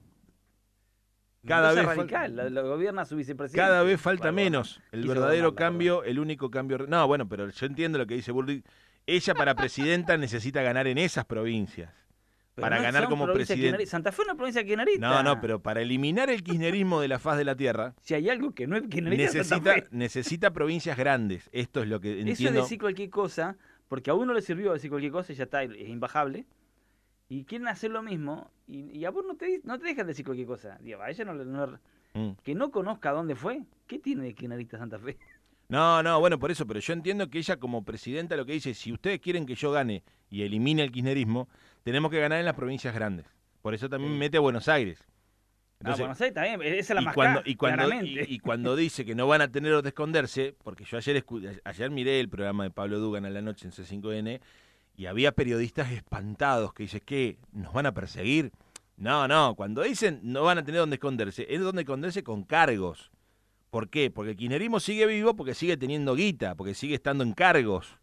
Cada Mendoza vez radical, gobierna su vicepresidente. Cada vez falta Bueno, menos. El verdadero cambio, el único cambio. No, bueno, pero yo entiendo lo que dice Bullrich. Ella para presidenta necesita ganar en esas provincias. Pero para no ganar como presidente. Santa Fe es una provincia kirchnerista. No, no, pero para eliminar el kirchnerismo de la faz de la tierra, Si hay algo que no es kirchnerista, Santa necesita, Fe. necesita provincias grandes. Esto es lo que Eso es entiendo. decir cualquier cosa, porque a uno le sirvió decir cualquier cosa y ya está, es imbajable. Y quieren hacer lo mismo y, y a vos no te, no te dejan decir cualquier cosa. Digo, a ella no, no- Mm. que no conozca dónde fue. ¿Qué tiene de kirchnerista Santa Fe? No, no, bueno, por eso, pero yo entiendo que ella como presidenta lo que dice, si ustedes quieren que yo gane y elimine el kirchnerismo, tenemos que ganar en las provincias grandes. Por eso también Sí. mete a Buenos Aires. ah, Entonces, bueno, sí, también, esa es la y más cuando, cara, y, cuando, y, y cuando dice que no van a tener donde esconderse, porque yo ayer ayer miré el programa de Pablo Dugan a la noche en C5N y había periodistas espantados que dicen que nos van a perseguir. No, no, cuando dicen no van a tener donde esconderse, es donde esconderse con cargos. ¿Por qué? Porque el kirchnerismo sigue vivo porque sigue teniendo guita, porque sigue estando en cargos.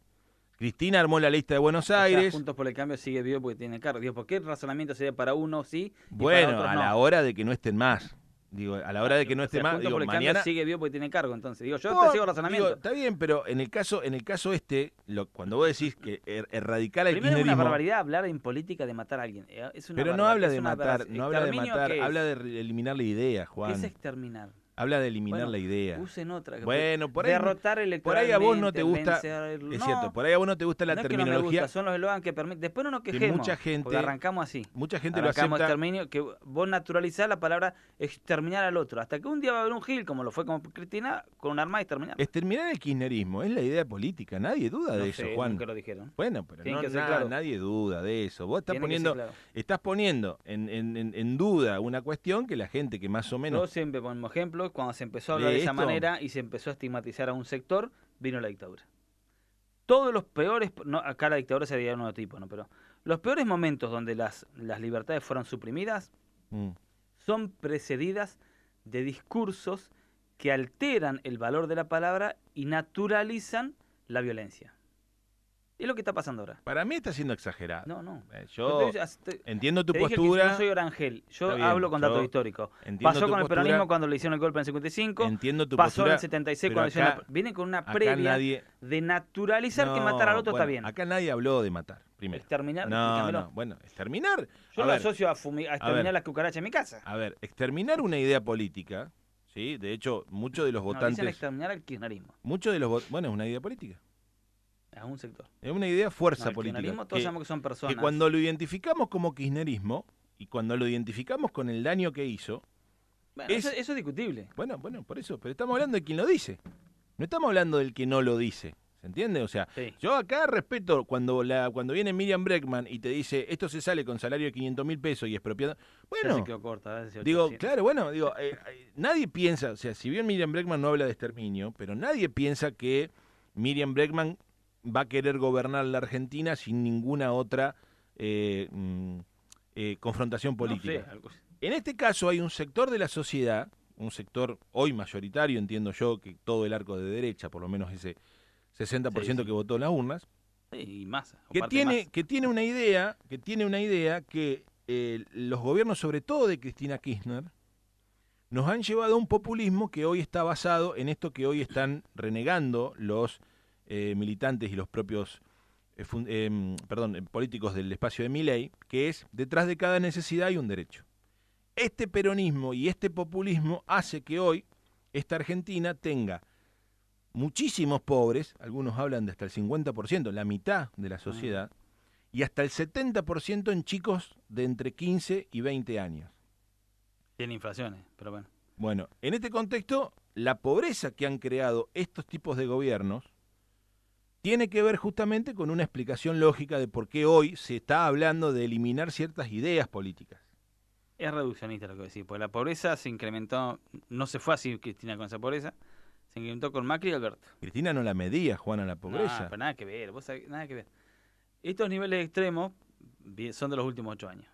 Cristina armó la lista de Buenos O sea, Aires. Juntos por el Cambio sigue vivo porque tiene cargo. Digo, ¿por qué el razonamiento sería para uno sí y para Bueno, a la hora de que no estén más. Digo, a la hora de que no O esté sea, más, digo, por el Cambio mañana sigue vivo porque tiene cargo, entonces. Digo, yo No, te sigo el razonamiento. digo, está bien, pero en el caso, en el caso este, lo, cuando vos decís que er- erradicar el Primero es una barbaridad hablar en política de matar a alguien. eh, Es una pero no habla de matar, no habla de ¿Exterminio matar, qué habla de eliminar la idea, ¿Qué Juan. es exterminar? Habla de eliminar Bueno, la idea. Usen otra. que Bueno, por ahí- Derrotar por ahí a vos no te gusta- vencer- Es no, cierto, por ahí a vos no te gusta la no es que no me terminología. gusta, son los eslogans que permiten. Después no nos que quejemos. mucha gente- arrancamos así. Mucha gente lo acepta. exterminio, que vos naturalizás la palabra exterminar al otro. Hasta que un día va a haber un Gil, como lo fue con Cristina, con un arma y exterminar. Exterminar el kirchnerismo es la idea política, nadie duda no de eso, Juan. nunca lo dijeron. Bueno, pero no, que ser na- claro. nadie duda de eso. Vos estás que poniendo, claro. estás poniendo en, en- en- en duda una cuestión que la gente que más o Yo menos siempre ponemos cuando se empezó a hablar ¿De de esa manera y se empezó a estigmatizar a un sector, vino la dictadura. Todos los peores, no, acá la dictadura sería de un otro tipo, ¿no? Pero los peores momentos donde las, las libertades fueron suprimidas Mm. son precedidas de discursos que alteran el valor de la palabra y naturalizan la violencia. Es lo que está pasando ahora. para mí está siendo exagerado. No, no. Eh, Yo Yo te- entiendo tu te dije que postura, no soy orangel. Yo bien, hablo con datos yo históricos. Pasó con el peronismo cuando le hicieron el golpe en el 55. entiendo tu pasó en postura. el 76 pero cuando hicieron acá- la- Vienen con una previa nadie, de naturalizar que matar al otro está bien. Acá nadie habló de matar, primero. Exterminar, No, no, bueno, exterminar. Yo a lo ver, asocio a, fumi- a exterminar ver. las cucarachas en mi casa. A ver, exterminar una idea política, ¿sí? De hecho, muchos de los No, dicen votantes, exterminar al kirchnerismo, muchos de los bueno, es una idea política. A un sector. Es una idea fuerza No, el política. kirchnerismo todos que- sabemos que son personas. que cuando lo identificamos como kirchnerismo y cuando lo identificamos con el daño que hizo, Bueno, es- eso, eso es discutible. bueno, bueno, por eso, pero estamos hablando de quien lo dice. No estamos hablando del que no lo dice. ¿Se entiende? O sea, Sí. yo acá respeto cuando la cuando viene Miriam Breckman y te dice esto se sale con salario de 500 mil pesos y expropiado. Bueno, se quedó corta, ¿eh? Digo, 800. claro, bueno, digo, eh, eh, nadie piensa, o sea, si bien Miriam Breckman no habla de exterminio, pero nadie piensa que Miriam Breckman va a querer gobernar la Argentina sin ninguna otra eh, mm, eh, confrontación No política. sé. En este caso hay un sector de la sociedad, un sector hoy mayoritario, entiendo yo, que todo el arco de derecha, por lo menos ese 60% Sí, sí. que votó en las urnas, y que tiene, que tiene una idea, que tiene una idea que eh, los gobiernos, sobre todo de Cristina Kirchner, nos han llevado a un populismo que hoy está basado en esto que hoy están renegando los eh, militantes y los propios eh, fun- perdón, eh, políticos del espacio de Miley, que es detrás de cada necesidad hay un derecho. Este peronismo y este populismo hace que hoy esta Argentina tenga muchísimos pobres, algunos hablan de hasta el 50%, la mitad de la sociedad, y hasta el 70% en chicos de entre 15 y 20 años. Tiene inflaciones, pero bueno. Bueno, en este contexto, la pobreza que han creado estos tipos de gobiernos tiene que ver justamente con una explicación lógica de por qué hoy se está hablando de eliminar ciertas ideas políticas. Es reduccionista lo que decís, porque la pobreza se incrementó, no se fue así Cristina con esa pobreza, se incrementó con Macri y Alberto. Cristina no la medía, Juana, la No, pobreza. pero nada que ver, vos sabés- nada que ver. Estos niveles extremos son de los últimos ocho años.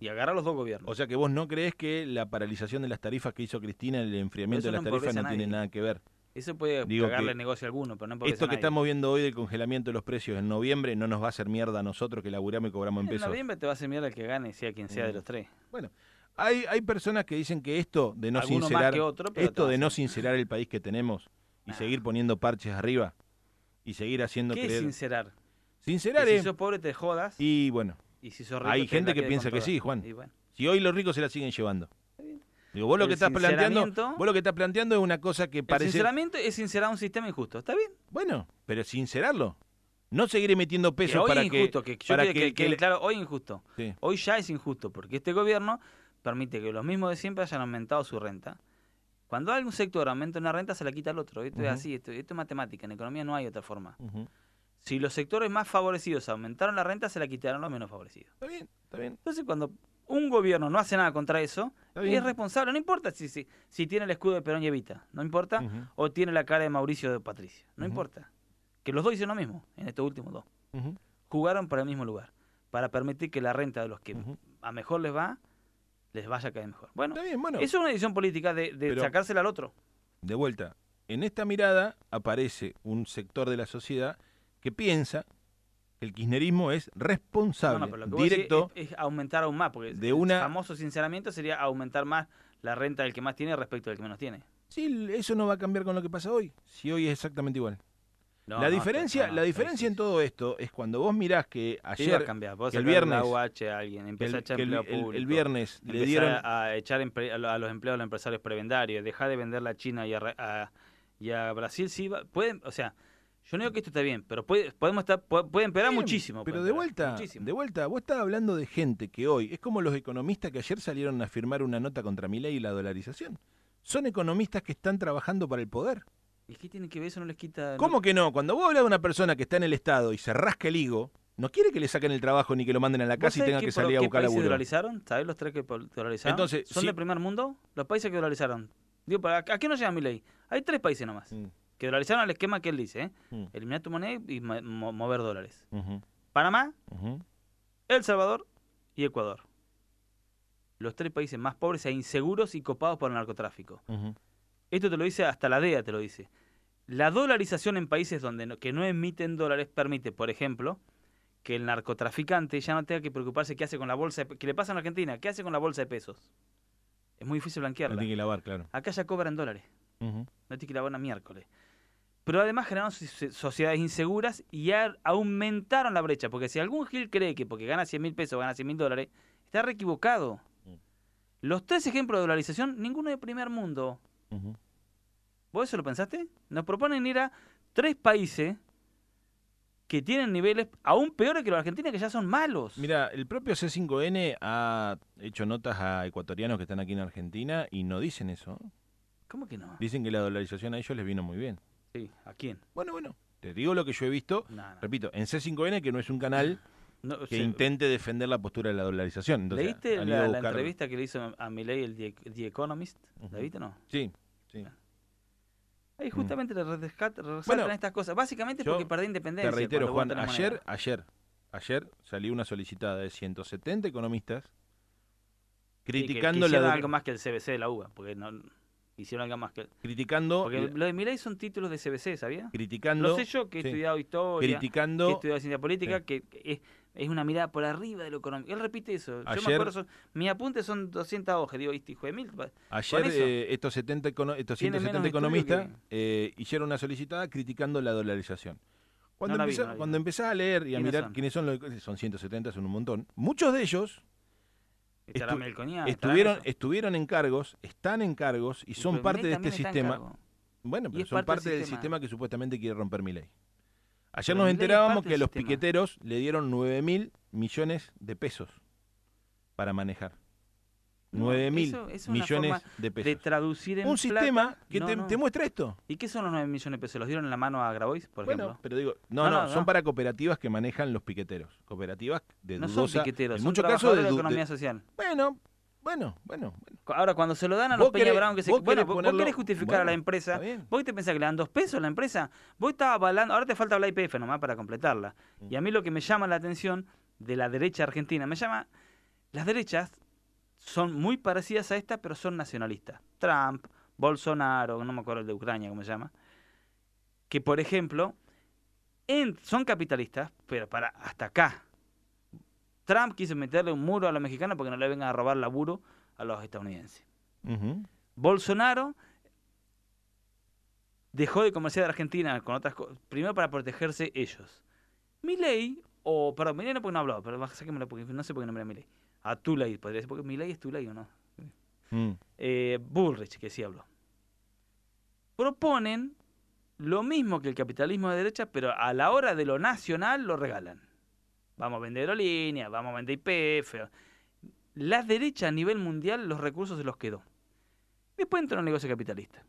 Y agarra los dos gobiernos. O sea que vos no crees que la paralización de las tarifas que hizo Cristina, el enfriamiento de las no tarifas no tiene nada que ver. Eso puede digo cagarle que negocio a alguno, pero no empobrece Esto que estamos viendo hoy del congelamiento de los precios en noviembre no nos va a hacer mierda a nosotros que laburamos y cobramos en En pesos. noviembre te va a hacer mierda el que gane, sea quien sea de Mm. los tres. Bueno, hay, hay personas que dicen que esto de no Alguno sincerar, otro, esto de no sincerar el país que tenemos y Ah. seguir poniendo parches arriba y seguir haciendo ¿Qué es sincerar? Sincerar Que es- si sos pobre te jodas y bueno, y si sos rico hay te gente que piensa que sí, Juan. Y bueno, si hoy los ricos se la siguen llevando. Digo, vos lo El que estás planteando, vos lo que estás planteando es una cosa que el parece sinceramiento es sincerar un sistema injusto. ¿Está bien? bueno, pero sincerarlo. No seguir metiendo Que pesos hoy para es que injusto, que, para que- que, que que- claro, hoy es injusto. Sí. Hoy ya es injusto, porque este gobierno permite que los mismos de siempre hayan aumentado su renta. Cuando un sector aumenta una renta, se la quita al otro. Esto es así, esto, esto es matemática. En economía no hay otra forma. Si los sectores más favorecidos aumentaron la renta, se la quitaron los menos favorecidos. Está bien, está bien. Entonces, cuando un gobierno no hace nada contra eso, bien. es responsable. No importa si, si, si tiene el escudo de Perón y Evita, no importa. O tiene la cara de Mauricio de Patricio, no importa. Que los dos hicieron lo mismo en estos últimos dos. Jugaron para el mismo lugar, para permitir que la renta de los que a mejor les va, les vaya a caer mejor. Bueno, Está bien, bueno. eso es una decisión política de, de sacársela al otro. de vuelta, en esta mirada aparece un sector de la sociedad que piensa el kirchnerismo es responsable, No, no, pero lo que directo, es, es aumentar aún más, porque de el una- famoso sinceramiento sería aumentar más la renta del que más tiene respecto del que menos tiene. Sí, eso no va a cambiar con lo que pasa hoy, si hoy es exactamente igual. No, la diferencia, la diferencia en todo esto es cuando vos mirás que ayer, cambiar. Que el viernes- la UH a alguien, que empezás a el, echar el- empleo el- el público, viernes le dieron a echar a lo- a los empleados a los empresarios prevendarios, dejar de venderla a China y a, a- y a Brasil, sí, va- pueden, o sea, yo no digo que esto está bien, pero puede, podemos estar, puede, empeorar Bien, muchísimo. Pero de empeorar, vuelta, muchísimo. de vuelta, vos estás hablando de gente que hoy, es como los economistas que ayer salieron a firmar una nota contra Milei y la dolarización. Son economistas que están trabajando para el poder. ¿Y qué tiene que ver? Eso no les quita... ¿Cómo que no? Cuando vos hablas de una persona que está en el Estado y se rasca el higo, no quiere que le saquen el trabajo ni que lo manden a la ¿Vos casa y tenga qué- que salir a qué buscar países laburo. dolarizaron? ¿Sabés los tres que dolarizaron? Entonces, ¿Son del primer mundo? Los países que dolarizaron. Digo, ¿para- ¿a qué no llega mi ley? Hay tres países nomás. Mm, Que dolarizaron el esquema que él dice, ¿eh? mm, Eliminar tu moneda y mo- mo- mover dólares. Panamá. El Salvador y Ecuador. Los tres países más pobres e inseguros y copados por el narcotráfico. Esto te lo dice hasta la DEA, te lo dice. La dolarización en países donde no- que no emiten dólares permite, por ejemplo, que el narcotraficante ya no tenga que preocuparse qué hace con la bolsa, de que le pasa en Argentina, qué hace con la bolsa de pesos. Es muy difícil blanquearla. tiene que lavar, claro. Acá ya cobran dólares, no tiene que ir a una miércoles. Pero además generaron so- sociedades inseguras y aumentaron la brecha. Porque si algún Gil cree que porque gana 100 mil pesos gana 100 mil dólares, está re equivocado. Mm. Los tres ejemplos de dolarización, ninguno de primer mundo. Ujú. ¿Vos eso lo pensaste? Nos proponen ir a tres países que tienen niveles aún peores que los argentinos, que ya son malos. Mira, el propio C5N ha hecho notas a ecuatorianos que están aquí en Argentina y no dicen eso. ¿Cómo que no? Dicen que la dolarización a ellos les vino muy bien. Sí, ¿a quién? Bueno, bueno, te digo lo que yo he visto. No, no. Repito, en C5N, que no es un canal No, que sí. intente defender la postura de la dolarización. Entonces, ¿Leíste la, la buscar- entrevista que le hizo a Milei el The, The Economist? ¿La Ujú. viste o no? Sí, sí. Ahí justamente le rescat- resaltan Mm. Bueno, estas cosas. Básicamente porque perdí independencia. Te reitero, Juan, ayer, moneda. ayer, ayer salió una solicitada de 170 economistas Sí, que- que criticando la algo más que el CBC de la UBA. Porque no hicieron algo más que... criticando Porque lo de Milei son títulos de CBC, ¿sabía? criticando Lo sé yo, que he sí. estudiado historia, que he criticando estudiado ciencia política, Sí. que es, es una mirada por arriba de lo económico. Él repite eso. Yo Ayer- me acuerdo, son- mis apuntes son 200 hojas. Digo, este hijo de mil. Ayer eso. eh, estos 70 econo- estos Tiene 170 menos estudio economistas eh, hicieron una solicitada criticando la dolarización. Cuando, No la vi, empezá- no la vi. cuando empezás a leer y a ¿Quiénes mirar son? quiénes son los son 170, son un montón. Muchos de ellos Estu- estuvieron estuvieron en cargos, están en cargos y son parte de este sistema. Bueno, pero son parte parte del sistema. sistema que supuestamente quiere romper mi ley. Ayer Pero nos enterábamos que los piqueteros le dieron 9 mil millones de pesos para manejar. No, 9 mil millones de De pesos. traducir en Un plata- sistema que No, te, no. te muestra esto. ¿Y qué son los 9 millones de pesos? ¿Los dieron en la mano a Grabois, por Bueno, ejemplo? pero digo, no, No, son para cooperativas que manejan los piqueteros. Cooperativas de No son piqueteros, en son muchos casos de, de, economía de- social. Bueno, bueno, bueno, bueno. Ahora, cuando se lo dan a los Peña querés- Brown, que se... vos Bueno, querés vos, vos ponerlo- querés justificar a la bueno, empresa. ¿Vos te pensás que le dan dos pesos a la empresa? Vos estabas avalando, ahora te falta hablar IPF nomás para completarla. Mm. Y a mí lo que me llama la atención de la derecha argentina, me llama, las derechas son muy parecidas a esta, pero son nacionalistas. Trump, Bolsonaro, no me acuerdo el de Ucrania, ¿cómo se llama? Que, por ejemplo, en- son capitalistas, pero para hasta acá. Trump quiso meterle un muro a los mexicanos porque no le vengan a robar laburo a los estadounidenses. Bolsonaro dejó de comerciar de Argentina con otras cosas, primero para protegerse ellos. Milei, o perdón, Milei no porque no habló, pero saquémoslo porque no sé por qué nombré a Milei. A Tuley, podría ser, porque Milei es Tuley o no. Mm. Eh, Bullrich, que sí habló. Proponen lo mismo que el capitalismo de derecha, pero a la hora de lo nacional lo regalan. Vamos a vender aerolíneas, vamos a vender IPF. La derecha a nivel mundial los recursos se los quedó. Después entró en el negocio capitalista.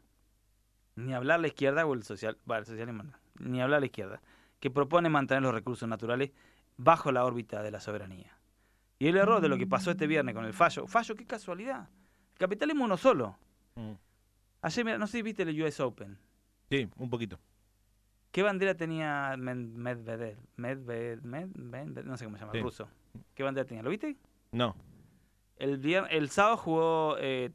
Ni hablar la izquierda o el social, bueno, el socialismo no, ni hablar la izquierda, que propone mantener los recursos naturales bajo la órbita de la soberanía. Y el error de lo que pasó este viernes con el fallo, fallo, qué casualidad. El capitalismo uno solo. Mm. Ayer, mira, no sé si viste el US Open. Sí, un poquito. ¿Qué bandera tenía Med- Medvedev? Medved, Med- Med- no sé cómo se llama, Sí. el ruso. ¿Qué bandera tenía? ¿Lo viste? No. El, vier- el sábado jugó eh,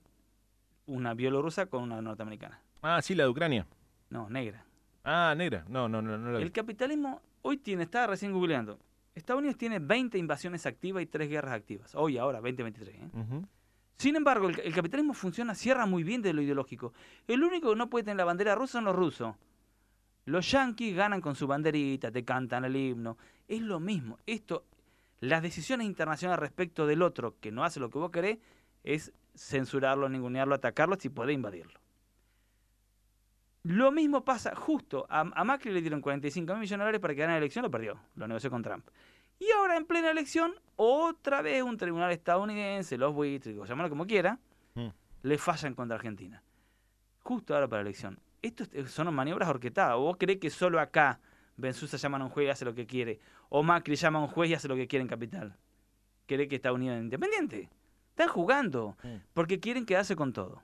una bielorrusa con una norteamericana. Ah, sí, la de Ucrania. No, negra. Ah, negra. No, no, no, no la vi. El capitalismo hoy tiene, estaba recién googleando. Estados Unidos tiene 20 invasiones activas y 3 guerras activas. Hoy, ahora, 2023. ¿eh? Sin embargo, el, el capitalismo funciona, cierra muy bien de lo ideológico. El único que no puede tener la bandera rusa son los rusos. Los yanquis ganan con su banderita, te cantan el himno. Es lo mismo. Esto, las decisiones internacionales respecto del otro que no hace lo que vos querés, es censurarlo, ningunearlo, atacarlo si puede invadirlo. Lo mismo pasa justo. A, a Macri le dieron 45 mil millones de dólares para que ganara la elección, lo perdió. Lo negoció con Trump. Y ahora, en plena elección, otra vez un tribunal estadounidense, los buitres, llámalo como quiera, Mm. le fallan contra Argentina. Justo ahora para la elección. Esto es- son maniobras orquestadas. ¿Vos creés que solo acá Benzusa llama a un juez y hace lo que quiere? O Macri llama a un juez y hace lo que quiere en Capital. ¿Cree que Estados Unidos es independiente? Están jugando. Mm. Porque quieren quedarse con todo.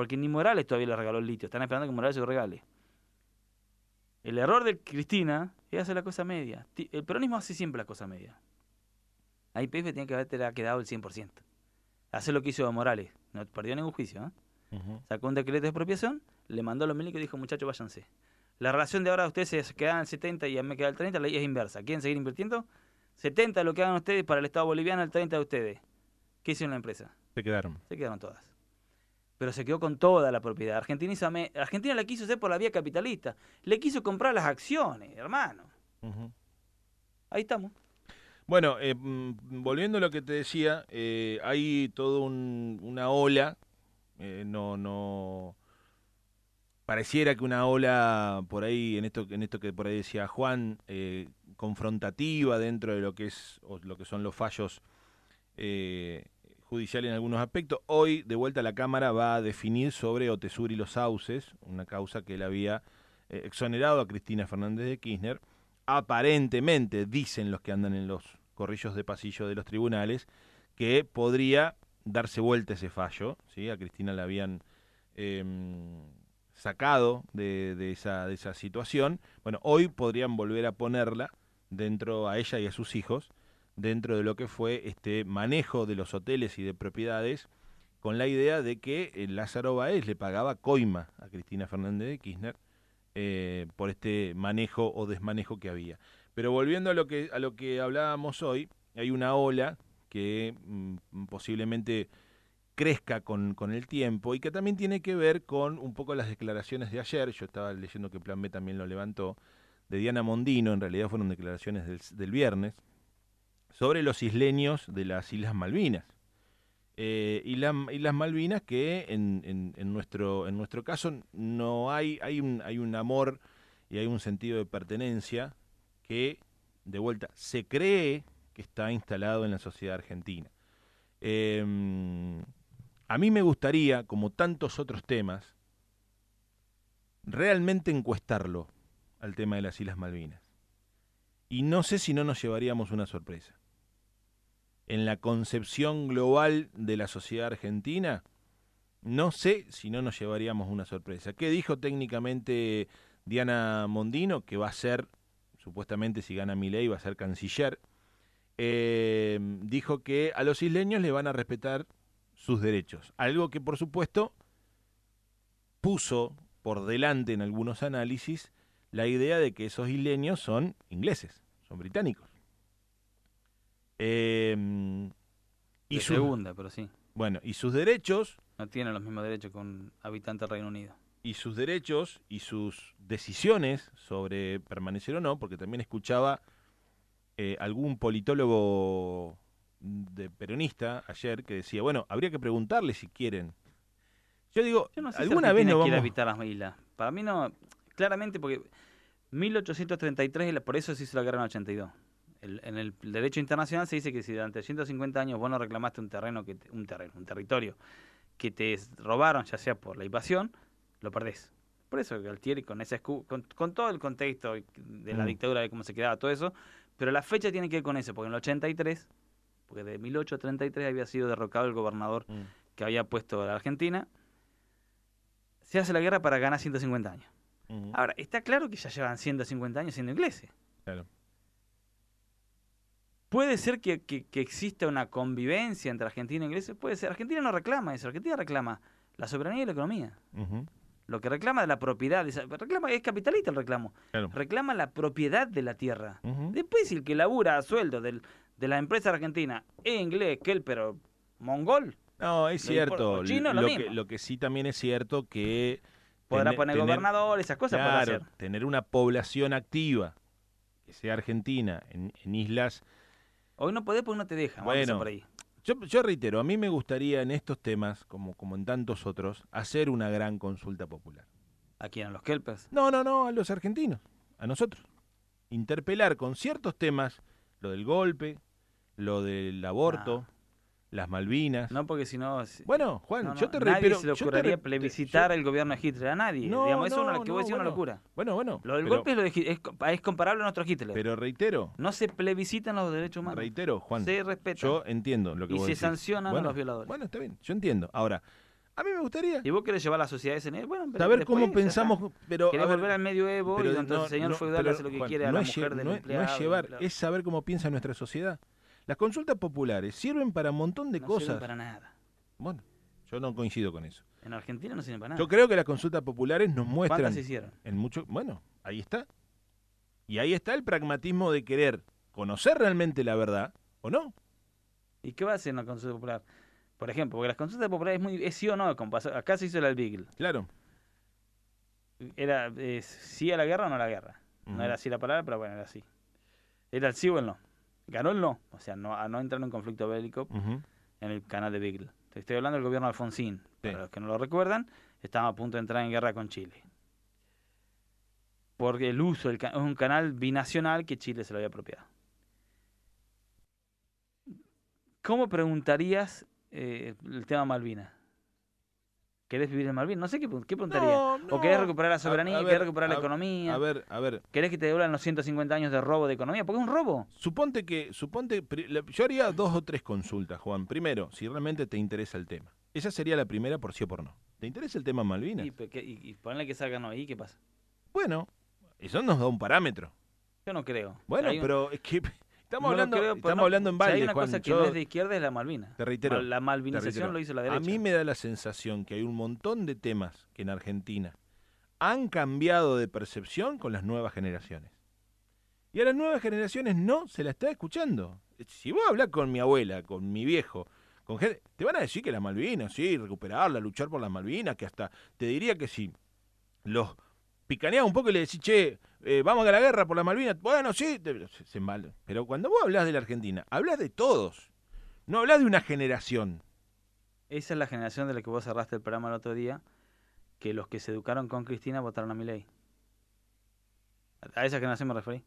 Porque ni Morales todavía le regaló el litio. Están esperando que Morales se lo regale. El error de Cristina es hacer la cosa media. El peronismo hace siempre la cosa media. A IPF tiene que haber quedado el 100%. Hacer lo que hizo Morales. No perdió ningún juicio. ¿eh? Sacó un decreto de expropiación, le mandó a los milicos y dijo, muchachos, váyanse. La relación de ahora ustedes se quedan el 70 y a mí me queda el 30, la ley es inversa. ¿Quieren seguir invirtiendo? 70 lo que hagan ustedes para el Estado boliviano, el 30 de ustedes. ¿Qué hicieron la empresa? Se quedaron. Se quedaron todas. Pero se quedó con toda la propiedad. Argentina, hizo Argentina la quiso hacer por la vía capitalista. Le quiso comprar las acciones, hermano. Ahí estamos. Bueno, eh, mm, volviendo a lo que te decía, eh, hay toda una ola, eh, no, no, pareciera que una ola por ahí, en esto, en esto que por ahí decía Juan, confrontativa dentro de lo que es, o lo que son los fallos judiciales en algunos aspectos. Hoy, de vuelta, la Cámara va a definir sobre Otesur y los sauces, una causa que él había eh, exonerado a Cristina Fernández de Kirchner aparentemente dicen los que andan en los corrillos de pasillo de los tribunales que podría darse vuelta ese fallo, ¿sí? A Cristina la habían em, sacado de, de esa, de esa situación. Bueno, hoy podrían volver a ponerla dentro a ella y a sus hijos dentro de lo que fue este manejo de los hoteles y de propiedades con la idea de que eh, Lázaro Báez le pagaba coima a Cristina Fernández de Kirchner eh, por este manejo o desmanejo que había. Pero volviendo a lo que, a lo que hablábamos hoy, hay una ola que mm, posiblemente crezca con, con el tiempo y que también tiene que ver con un poco las declaraciones de ayer, yo estaba leyendo que Plan B también lo levantó, de Diana Mondino, en realidad fueron declaraciones del, del viernes, sobre los isleños de las Islas Malvinas. Eh, y, la, y, las Malvinas que en, nuestro, en nuestro caso no hay, hay un, hay un amor y hay un sentido de pertenencia que, de vuelta, se cree que está instalado en la sociedad argentina. Eh, a mí me gustaría, como tantos otros temas, realmente encuestarlo al tema de las Islas Malvinas. Y no sé si no nos llevaríamos una sorpresa en la concepción global de la sociedad argentina, no sé si no nos llevaríamos una sorpresa. ¿Qué dijo técnicamente Diana Mondino? Que va a ser, supuestamente si gana Milei, va a ser canciller. Eh, dijo que a los isleños le van a respetar sus derechos. Algo que, por supuesto, puso por delante en algunos análisis la idea de que esos isleños son ingleses, son británicos. Eh, y de su, segunda, pero sí. Bueno, y sus derechos. No tienen los mismos derechos que un habitante del Reino Unido. Y sus derechos y sus decisiones sobre permanecer o no, porque también escuchaba eh, algún politólogo de peronista ayer que decía, bueno, habría que preguntarle si quieren. Yo digo, Yo no sé alguna si vez no vamos... habitar las islas. Para mí no, claramente porque 1833, por eso se hizo la guerra en el 82. El, en el derecho internacional se dice que si durante 150 años vos no reclamaste un terreno, que te, un terreno, un territorio que te robaron, ya sea por la invasión, lo perdés. Por eso Galtieri con ese con, con, todo el contexto de la mm. dictadura, de cómo se quedaba todo eso, pero la fecha tiene que ver con eso, porque en el 83, porque de 1833 había sido derrocado el gobernador mm. que había puesto a la Argentina, se hace la guerra para ganar 150 años. Mm. Ahora, está claro que ya llevan 150 años siendo ingleses. Claro. Puede ser que, que, que, exista una convivencia entre Argentina e ingleses, puede ser. Argentina no reclama eso, Argentina reclama la soberanía y la economía. Uh -huh. Lo que reclama de la propiedad, reclama, es capitalista el reclamo. Claro. Reclama la propiedad de la tierra. Uh -huh. Después, si el que labura a sueldo del, de la empresa argentina es inglés, que él, pero mongol, No, es Lo cierto. chino, lo lo, que, lo que sí también es cierto que Podrá poner tener- gobernador, esas cosas claro, hacer. tener una población activa que sea argentina en, en islas. Hoy no podés porque no te dejan. Bueno, por ahí. Yo, yo reitero, a mí me gustaría en estos temas, como, como en tantos otros, hacer una gran consulta popular. ¿A quién? ¿A los kelpers? No, no, no, a los argentinos, a nosotros. Interpelar con ciertos temas, lo del golpe, lo del aborto, las Malvinas. No, porque si no... Bueno, Juan, no, no, yo te nadie se le te ocurriría re- plebiscitar yo- el gobierno de Hitler. A nadie. No, Digamos, eso no, es lo que voy a decir es no, una bueno. locura. Bueno, bueno. Lo del pero- golpe es, lo de es, es comparable a nuestro Hitler. Pero reitero, no se plebiscitan los derechos humanos. reitero, Juan. se respetan. Yo entiendo lo que y vos se decís. sancionan bueno, a los violadores. Bueno, está bien, yo entiendo. Ahora, a mí me gustaría y vos querés llevar a la sociedad ese nivel. Bueno, pero saber cómo pensamos, pero Querés ver, volver al medioevo pero y entonces no, el señor no, feudal hace lo que Juan, quiere a la mujer del empleado. no es llevar, es saber cómo piensa nuestra sociedad. Las consultas populares sirven para un montón de no sirven cosas. para nada. Bueno, yo no coincido con eso. En Argentina no sirven para nada. Yo creo que las consultas populares nos muestran ¿Cuántas se hicieron? en mucho, bueno, ahí está. Y ahí está el pragmatismo de querer conocer realmente la verdad o no. ¿Y qué va a hacer una consulta popular? Por ejemplo, porque las consultas populares es muy es sí o no, acá se hizo la del Beagle. Claro. Era eh, sí a la guerra o no a la guerra. No era así la palabra, pero bueno, era así. Era el sí o el no. Ganó el no, o sea, no, a no entrar en un conflicto bélico en el canal de Beagle. Estoy hablando del gobierno de Alfonsín. Sí. Para los que no lo recuerdan, estaba a punto de entrar en guerra con Chile. Porque el uso es un canal binacional que Chile se lo había apropiado. ¿Cómo preguntarías eh, el tema Malvinas? ¿Querés vivir en Malvinas? No sé qué, qué preguntaría. No, ¿O querés recuperar la soberanía? a ver, ¿Querés recuperar la a- economía? A ver, a ver, ¿Querés que te devuelvan los 150 años de robo de economía? Porque es un robo. Suponte que, suponte, yo haría dos o tres consultas, Juan. Primero, si realmente te interesa el tema. Esa sería la primera por sí o por no. ¿Te interesa el tema Malvinas? Y, y, y ponle que salgan ahí, ¿qué pasa? Bueno, eso nos da un parámetro. Yo no creo. Bueno, pero es que estamos No hablando, creo, estamos no- hablando en si hay balde, una Juan. cosa que Yo no es de izquierda es la Malvina. te reitero, La malvinización reitero. lo hizo la derecha. A mí me da la sensación que hay un montón de temas que en Argentina han cambiado de percepción con las nuevas generaciones. Y a las nuevas generaciones no se la está escuchando. Si vos hablas con mi abuela, con mi viejo, con gente, te van a decir que las Malvinas, sí, recuperarla, luchar por las Malvinas, que hasta te diría que si los picaneas un poco y le decís, che, eh, vamos a la guerra por las Malvinas, bueno, sí, te- se, mal- Pero cuando vos hablas de la Argentina, hablas de todos, no hablas de una generación. Esa es la generación de la que vos cerraste el programa el otro día, que los que se educaron con Cristina votaron a mi ley. A esa generación me referí.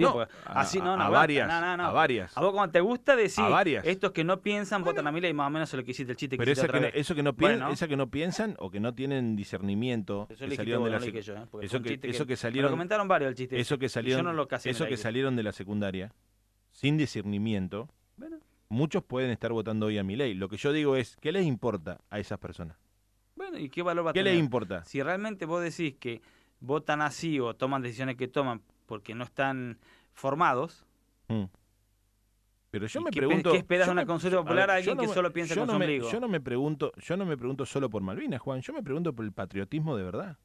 Digo, No, a- así no, a varias, no, no, no. a varias. A vos cuando te gusta decir, A varias. estos que no piensan Bueno. votan a mi ley, más o menos eso es lo que hiciste el chiste que Pero esa que, otra no, vez. eso que no Bueno. piensan, esa que no piensan o que no tienen discernimiento, Eso que salieron de la yo, ¿eh? Eso que, eso que salieron, comentaron varios el chiste. eso que Y salieron, yo no lo eso que salieron de la secundaria, sin discernimiento, Bueno, muchos pueden estar votando hoy a mi ley. Lo que yo digo es, ¿qué les importa a esas personas? bueno, ¿y qué valor va a ¿Qué tener? les importa? Si realmente vos decís que votan así o toman decisiones que toman porque no están formados, Mm. Pero yo ¿Y me qué pregunto, qué esperas de una me- consulta yo- popular a alguien que me- solo piensa con no su me-? Yo no me pregunto, yo no me pregunto solo por Malvinas, Juan, yo me pregunto por el patriotismo de verdad.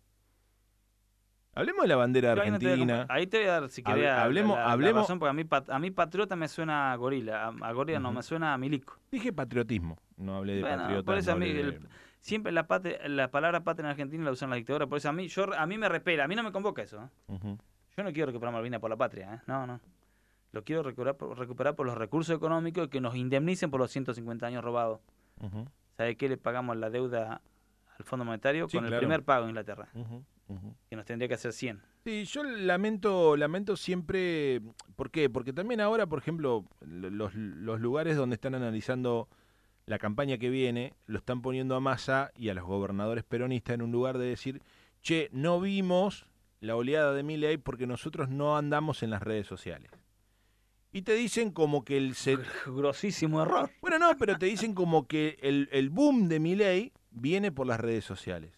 Hablemos de la bandera argentina. ahí te voy a dar, si querés, la- hablemos- la, hablemos- razón, porque a mí, pat- a mí patriota me suena a gorila, a, a gorila no, me suena a milico. Dije patriotismo, no hablé de Bueno, patriota. por eso a mí el- Siempre la, patria- la palabra patria en Argentina la usan la dictadura, por eso a mí, yo, a mí me repela, a mí no me convoca eso. ¿eh? Yo no quiero recuperar Malvinas por la patria, ¿eh? no, no. Lo quiero recuperar por, recuperar por los recursos económicos y que nos indemnicen por los 150 años robados. ¿Sabe qué le pagamos la deuda al Fondo Monetario? Sí, Con claro. el primer pago en Inglaterra, que nos tendría que hacer 100. Sí, yo lamento, lamento siempre, ¿por qué? Porque también ahora, por ejemplo, los, los lugares donde están analizando la campaña que viene, lo están poniendo a Massa y a los gobernadores peronistas en un lugar de decir, che, no vimos la oleada de Milei porque nosotros no andamos en las redes sociales. Y te dicen como que el... se- Grosísimo error. Bueno, no, pero te dicen como que el, el boom de Milei viene por las redes sociales.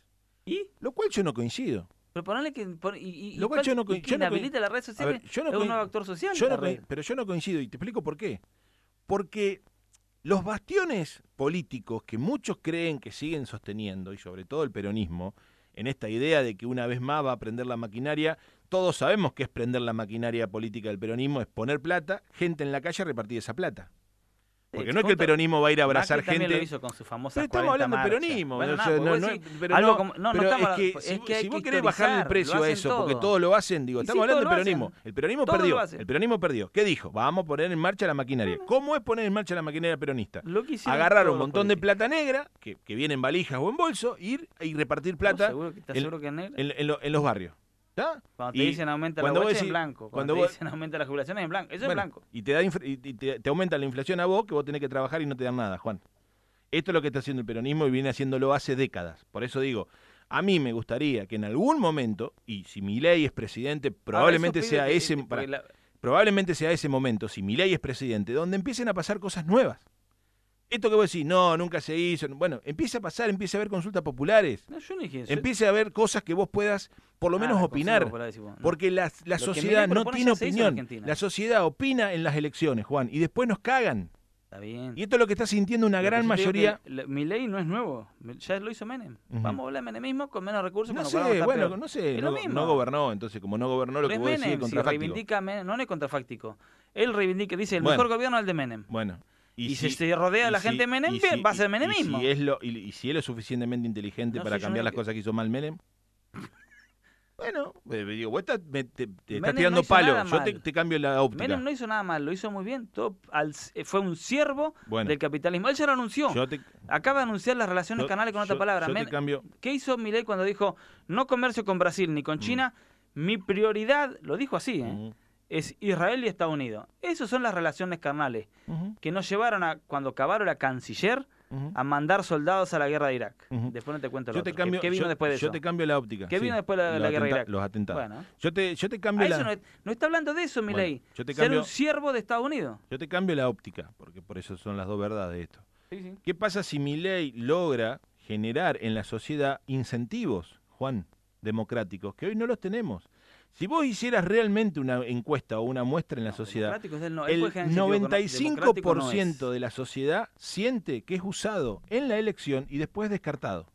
¿Y? Lo cual yo no coincido. Pero ponele que... y, y, Lo cual yo no y co- que yo no co- inhabilita las redes sociales ver, yo no es un nuevo actor social. Yo no pero yo no coincido y te explico por qué. Porque los bastiones políticos que muchos creen que siguen sosteniendo, y sobre todo el peronismo, en esta idea de que una vez más va a prender la maquinaria, todos sabemos que es prender la maquinaria política del peronismo, es poner plata, gente en la calle repartir esa plata. Porque no es que el peronismo va a ir a abrazar Macri gente. lo hizo con su famosa estamos 40 hablando de peronismo. No, si, vos que querés bajarle el precio a eso, porque todo. todos lo hacen, digo, Y estamos sí, hablando del peronismo. El peronismo Todos perdió. El peronismo perdió. ¿Qué dijo? Vamos a poner en marcha la maquinaria. ¿Cómo es poner en marcha la maquinaria peronista? Lo que Agarrar un montón de plata negra, que, que viene en valijas o en bolso, ir y repartir ¿Vos plata en los barrios. Cuando te Y dicen aumenta la bocha es en blanco. Cuando, cuando te vos- dicen aumenta la jubilación es en blanco. Eso es Bueno, blanco. Y, te, da y te, te aumenta la inflación a vos, que vos tenés que trabajar y no te dan nada, Juan. Esto es lo que está haciendo el peronismo y viene haciéndolo hace décadas. Por eso digo, a mí me gustaría que en algún momento, y si mi ley es presidente, probablemente sea que- ese, la- probablemente sea ese momento, si mi ley es presidente, donde empiecen a pasar cosas nuevas. Esto que vos decís, no, nunca se hizo. Bueno, empiece a pasar, empiece a haber consultas populares. No, yo no dije eso. Empiece a haber cosas que vos puedas, por lo Ah, menos, opinar. popular. No. Porque la, la sociedad no tiene opinión. La sociedad opina en las elecciones, Juan, y después nos cagan. Está bien. Y esto es lo que está sintiendo una Lo gran mayoría. la- Mi ley no es nuevo. Ya lo hizo Menem. Ujú. Vamos a hablar de menemismo con menos recursos. No sé, bueno, peor. no sé, no, no gobernó, entonces como no gobernó lo Pero que vos decís es Menem, si contrafáctico. reivindica Menem, no, no es contrafáctico. Él reivindica, dice, el Bueno. mejor gobierno es el de Menem. Bueno. Y si se rodea a la gente de Menem, bien, va a ser menemismo. Y si, es lo, y, y si él es suficientemente inteligente No para cambiar no las que- cosas que hizo mal Menem. Bueno, eh, digo, vos estás, me- te, te estás tirando no palo. Yo te, cambio la óptica. Menem no hizo nada mal, lo hizo muy bien. Todo al- eh, fue un siervo Bueno. del capitalismo. Él ya lo anunció. Te, Acaba de anunciar las relaciones yo- canales con otra palabra. Men- cambio. ¿Qué hizo Milei cuando dijo no comercio con Brasil ni Mm. con China? Mi prioridad, lo dijo así, ¿eh? Ujú, es Israel y Estados Unidos. Esas son las relaciones carnales que nos llevaron a, cuando Cavaro era canciller, a mandar soldados a la guerra de Irak. Después no te cuento lo Yo te otro. cambio, ¿Qué, qué vino yo, después de yo eso? te cambio la óptica. ¿Qué sí. vino después de la- guerra de Irak? Los atentados. Bueno. Yo te, yo te cambio la, no, es- no está hablando de eso, Bueno, Milei. yo te Ser un siervo de Estados Unidos. yo te cambio la óptica, porque por eso son las dos verdades de esto. Sí, sí. ¿Qué pasa si mi ley logra generar en la sociedad incentivos, Juan, democráticos, que hoy no los tenemos? Si vos hicieras realmente una encuesta o una muestra en la sociedad, no- él el no es. 95% de la sociedad siente que es usado en la elección y después descartado.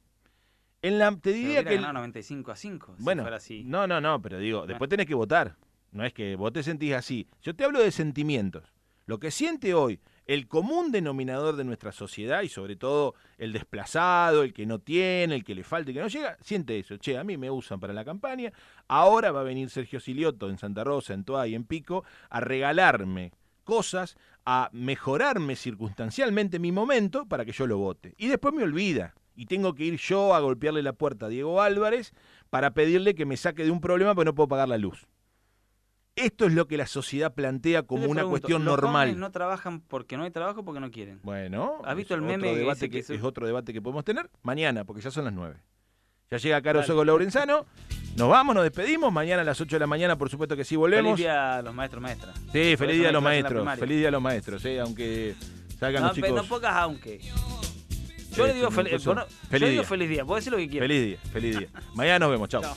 En la, te diría que... el- ganado 95 a 5. si bueno, así. no, no, no, pero digo, después tenés que votar. No es que vos te sentís así. Yo te hablo de sentimientos. Lo que siente hoy el común denominador de nuestra sociedad y sobre todo el desplazado, el que no tiene, el que le falta, el que no llega, siente eso. Che, a mí me usan para la campaña. Ahora va a venir Sergio Silioto en Santa Rosa, en Toa y en Pico a regalarme cosas, a mejorarme circunstancialmente mi momento para que yo lo vote. Y después me olvida. Y tengo que ir yo a golpearle la puerta a Diego Álvarez para pedirle que me saque de un problema porque no puedo pagar la luz. Esto es lo que la sociedad plantea como le una pregunto, cuestión ¿los normal. no trabajan porque no hay trabajo porque no quieren? Bueno, ¿Has visto el otro meme debate ese que, que es otro debate que podemos tener mañana, porque ya son las 9. Ya llega Caro. Sogo Laurenzano. Nos vamos, nos despedimos. Mañana a las 8 de la mañana, por supuesto que sí volvemos. Feliz día a los maestros maestras. Sí, feliz día a los maestros. primaria. Feliz día a los maestros, eh, aunque salgan No, los chicos. no pongas aunque. Yo le digo, sí, fel- incluso- bueno, feliz yo digo día. feliz día. Vos decís lo que quieras. Feliz día, feliz día. Mañana nos vemos, chao. Chao.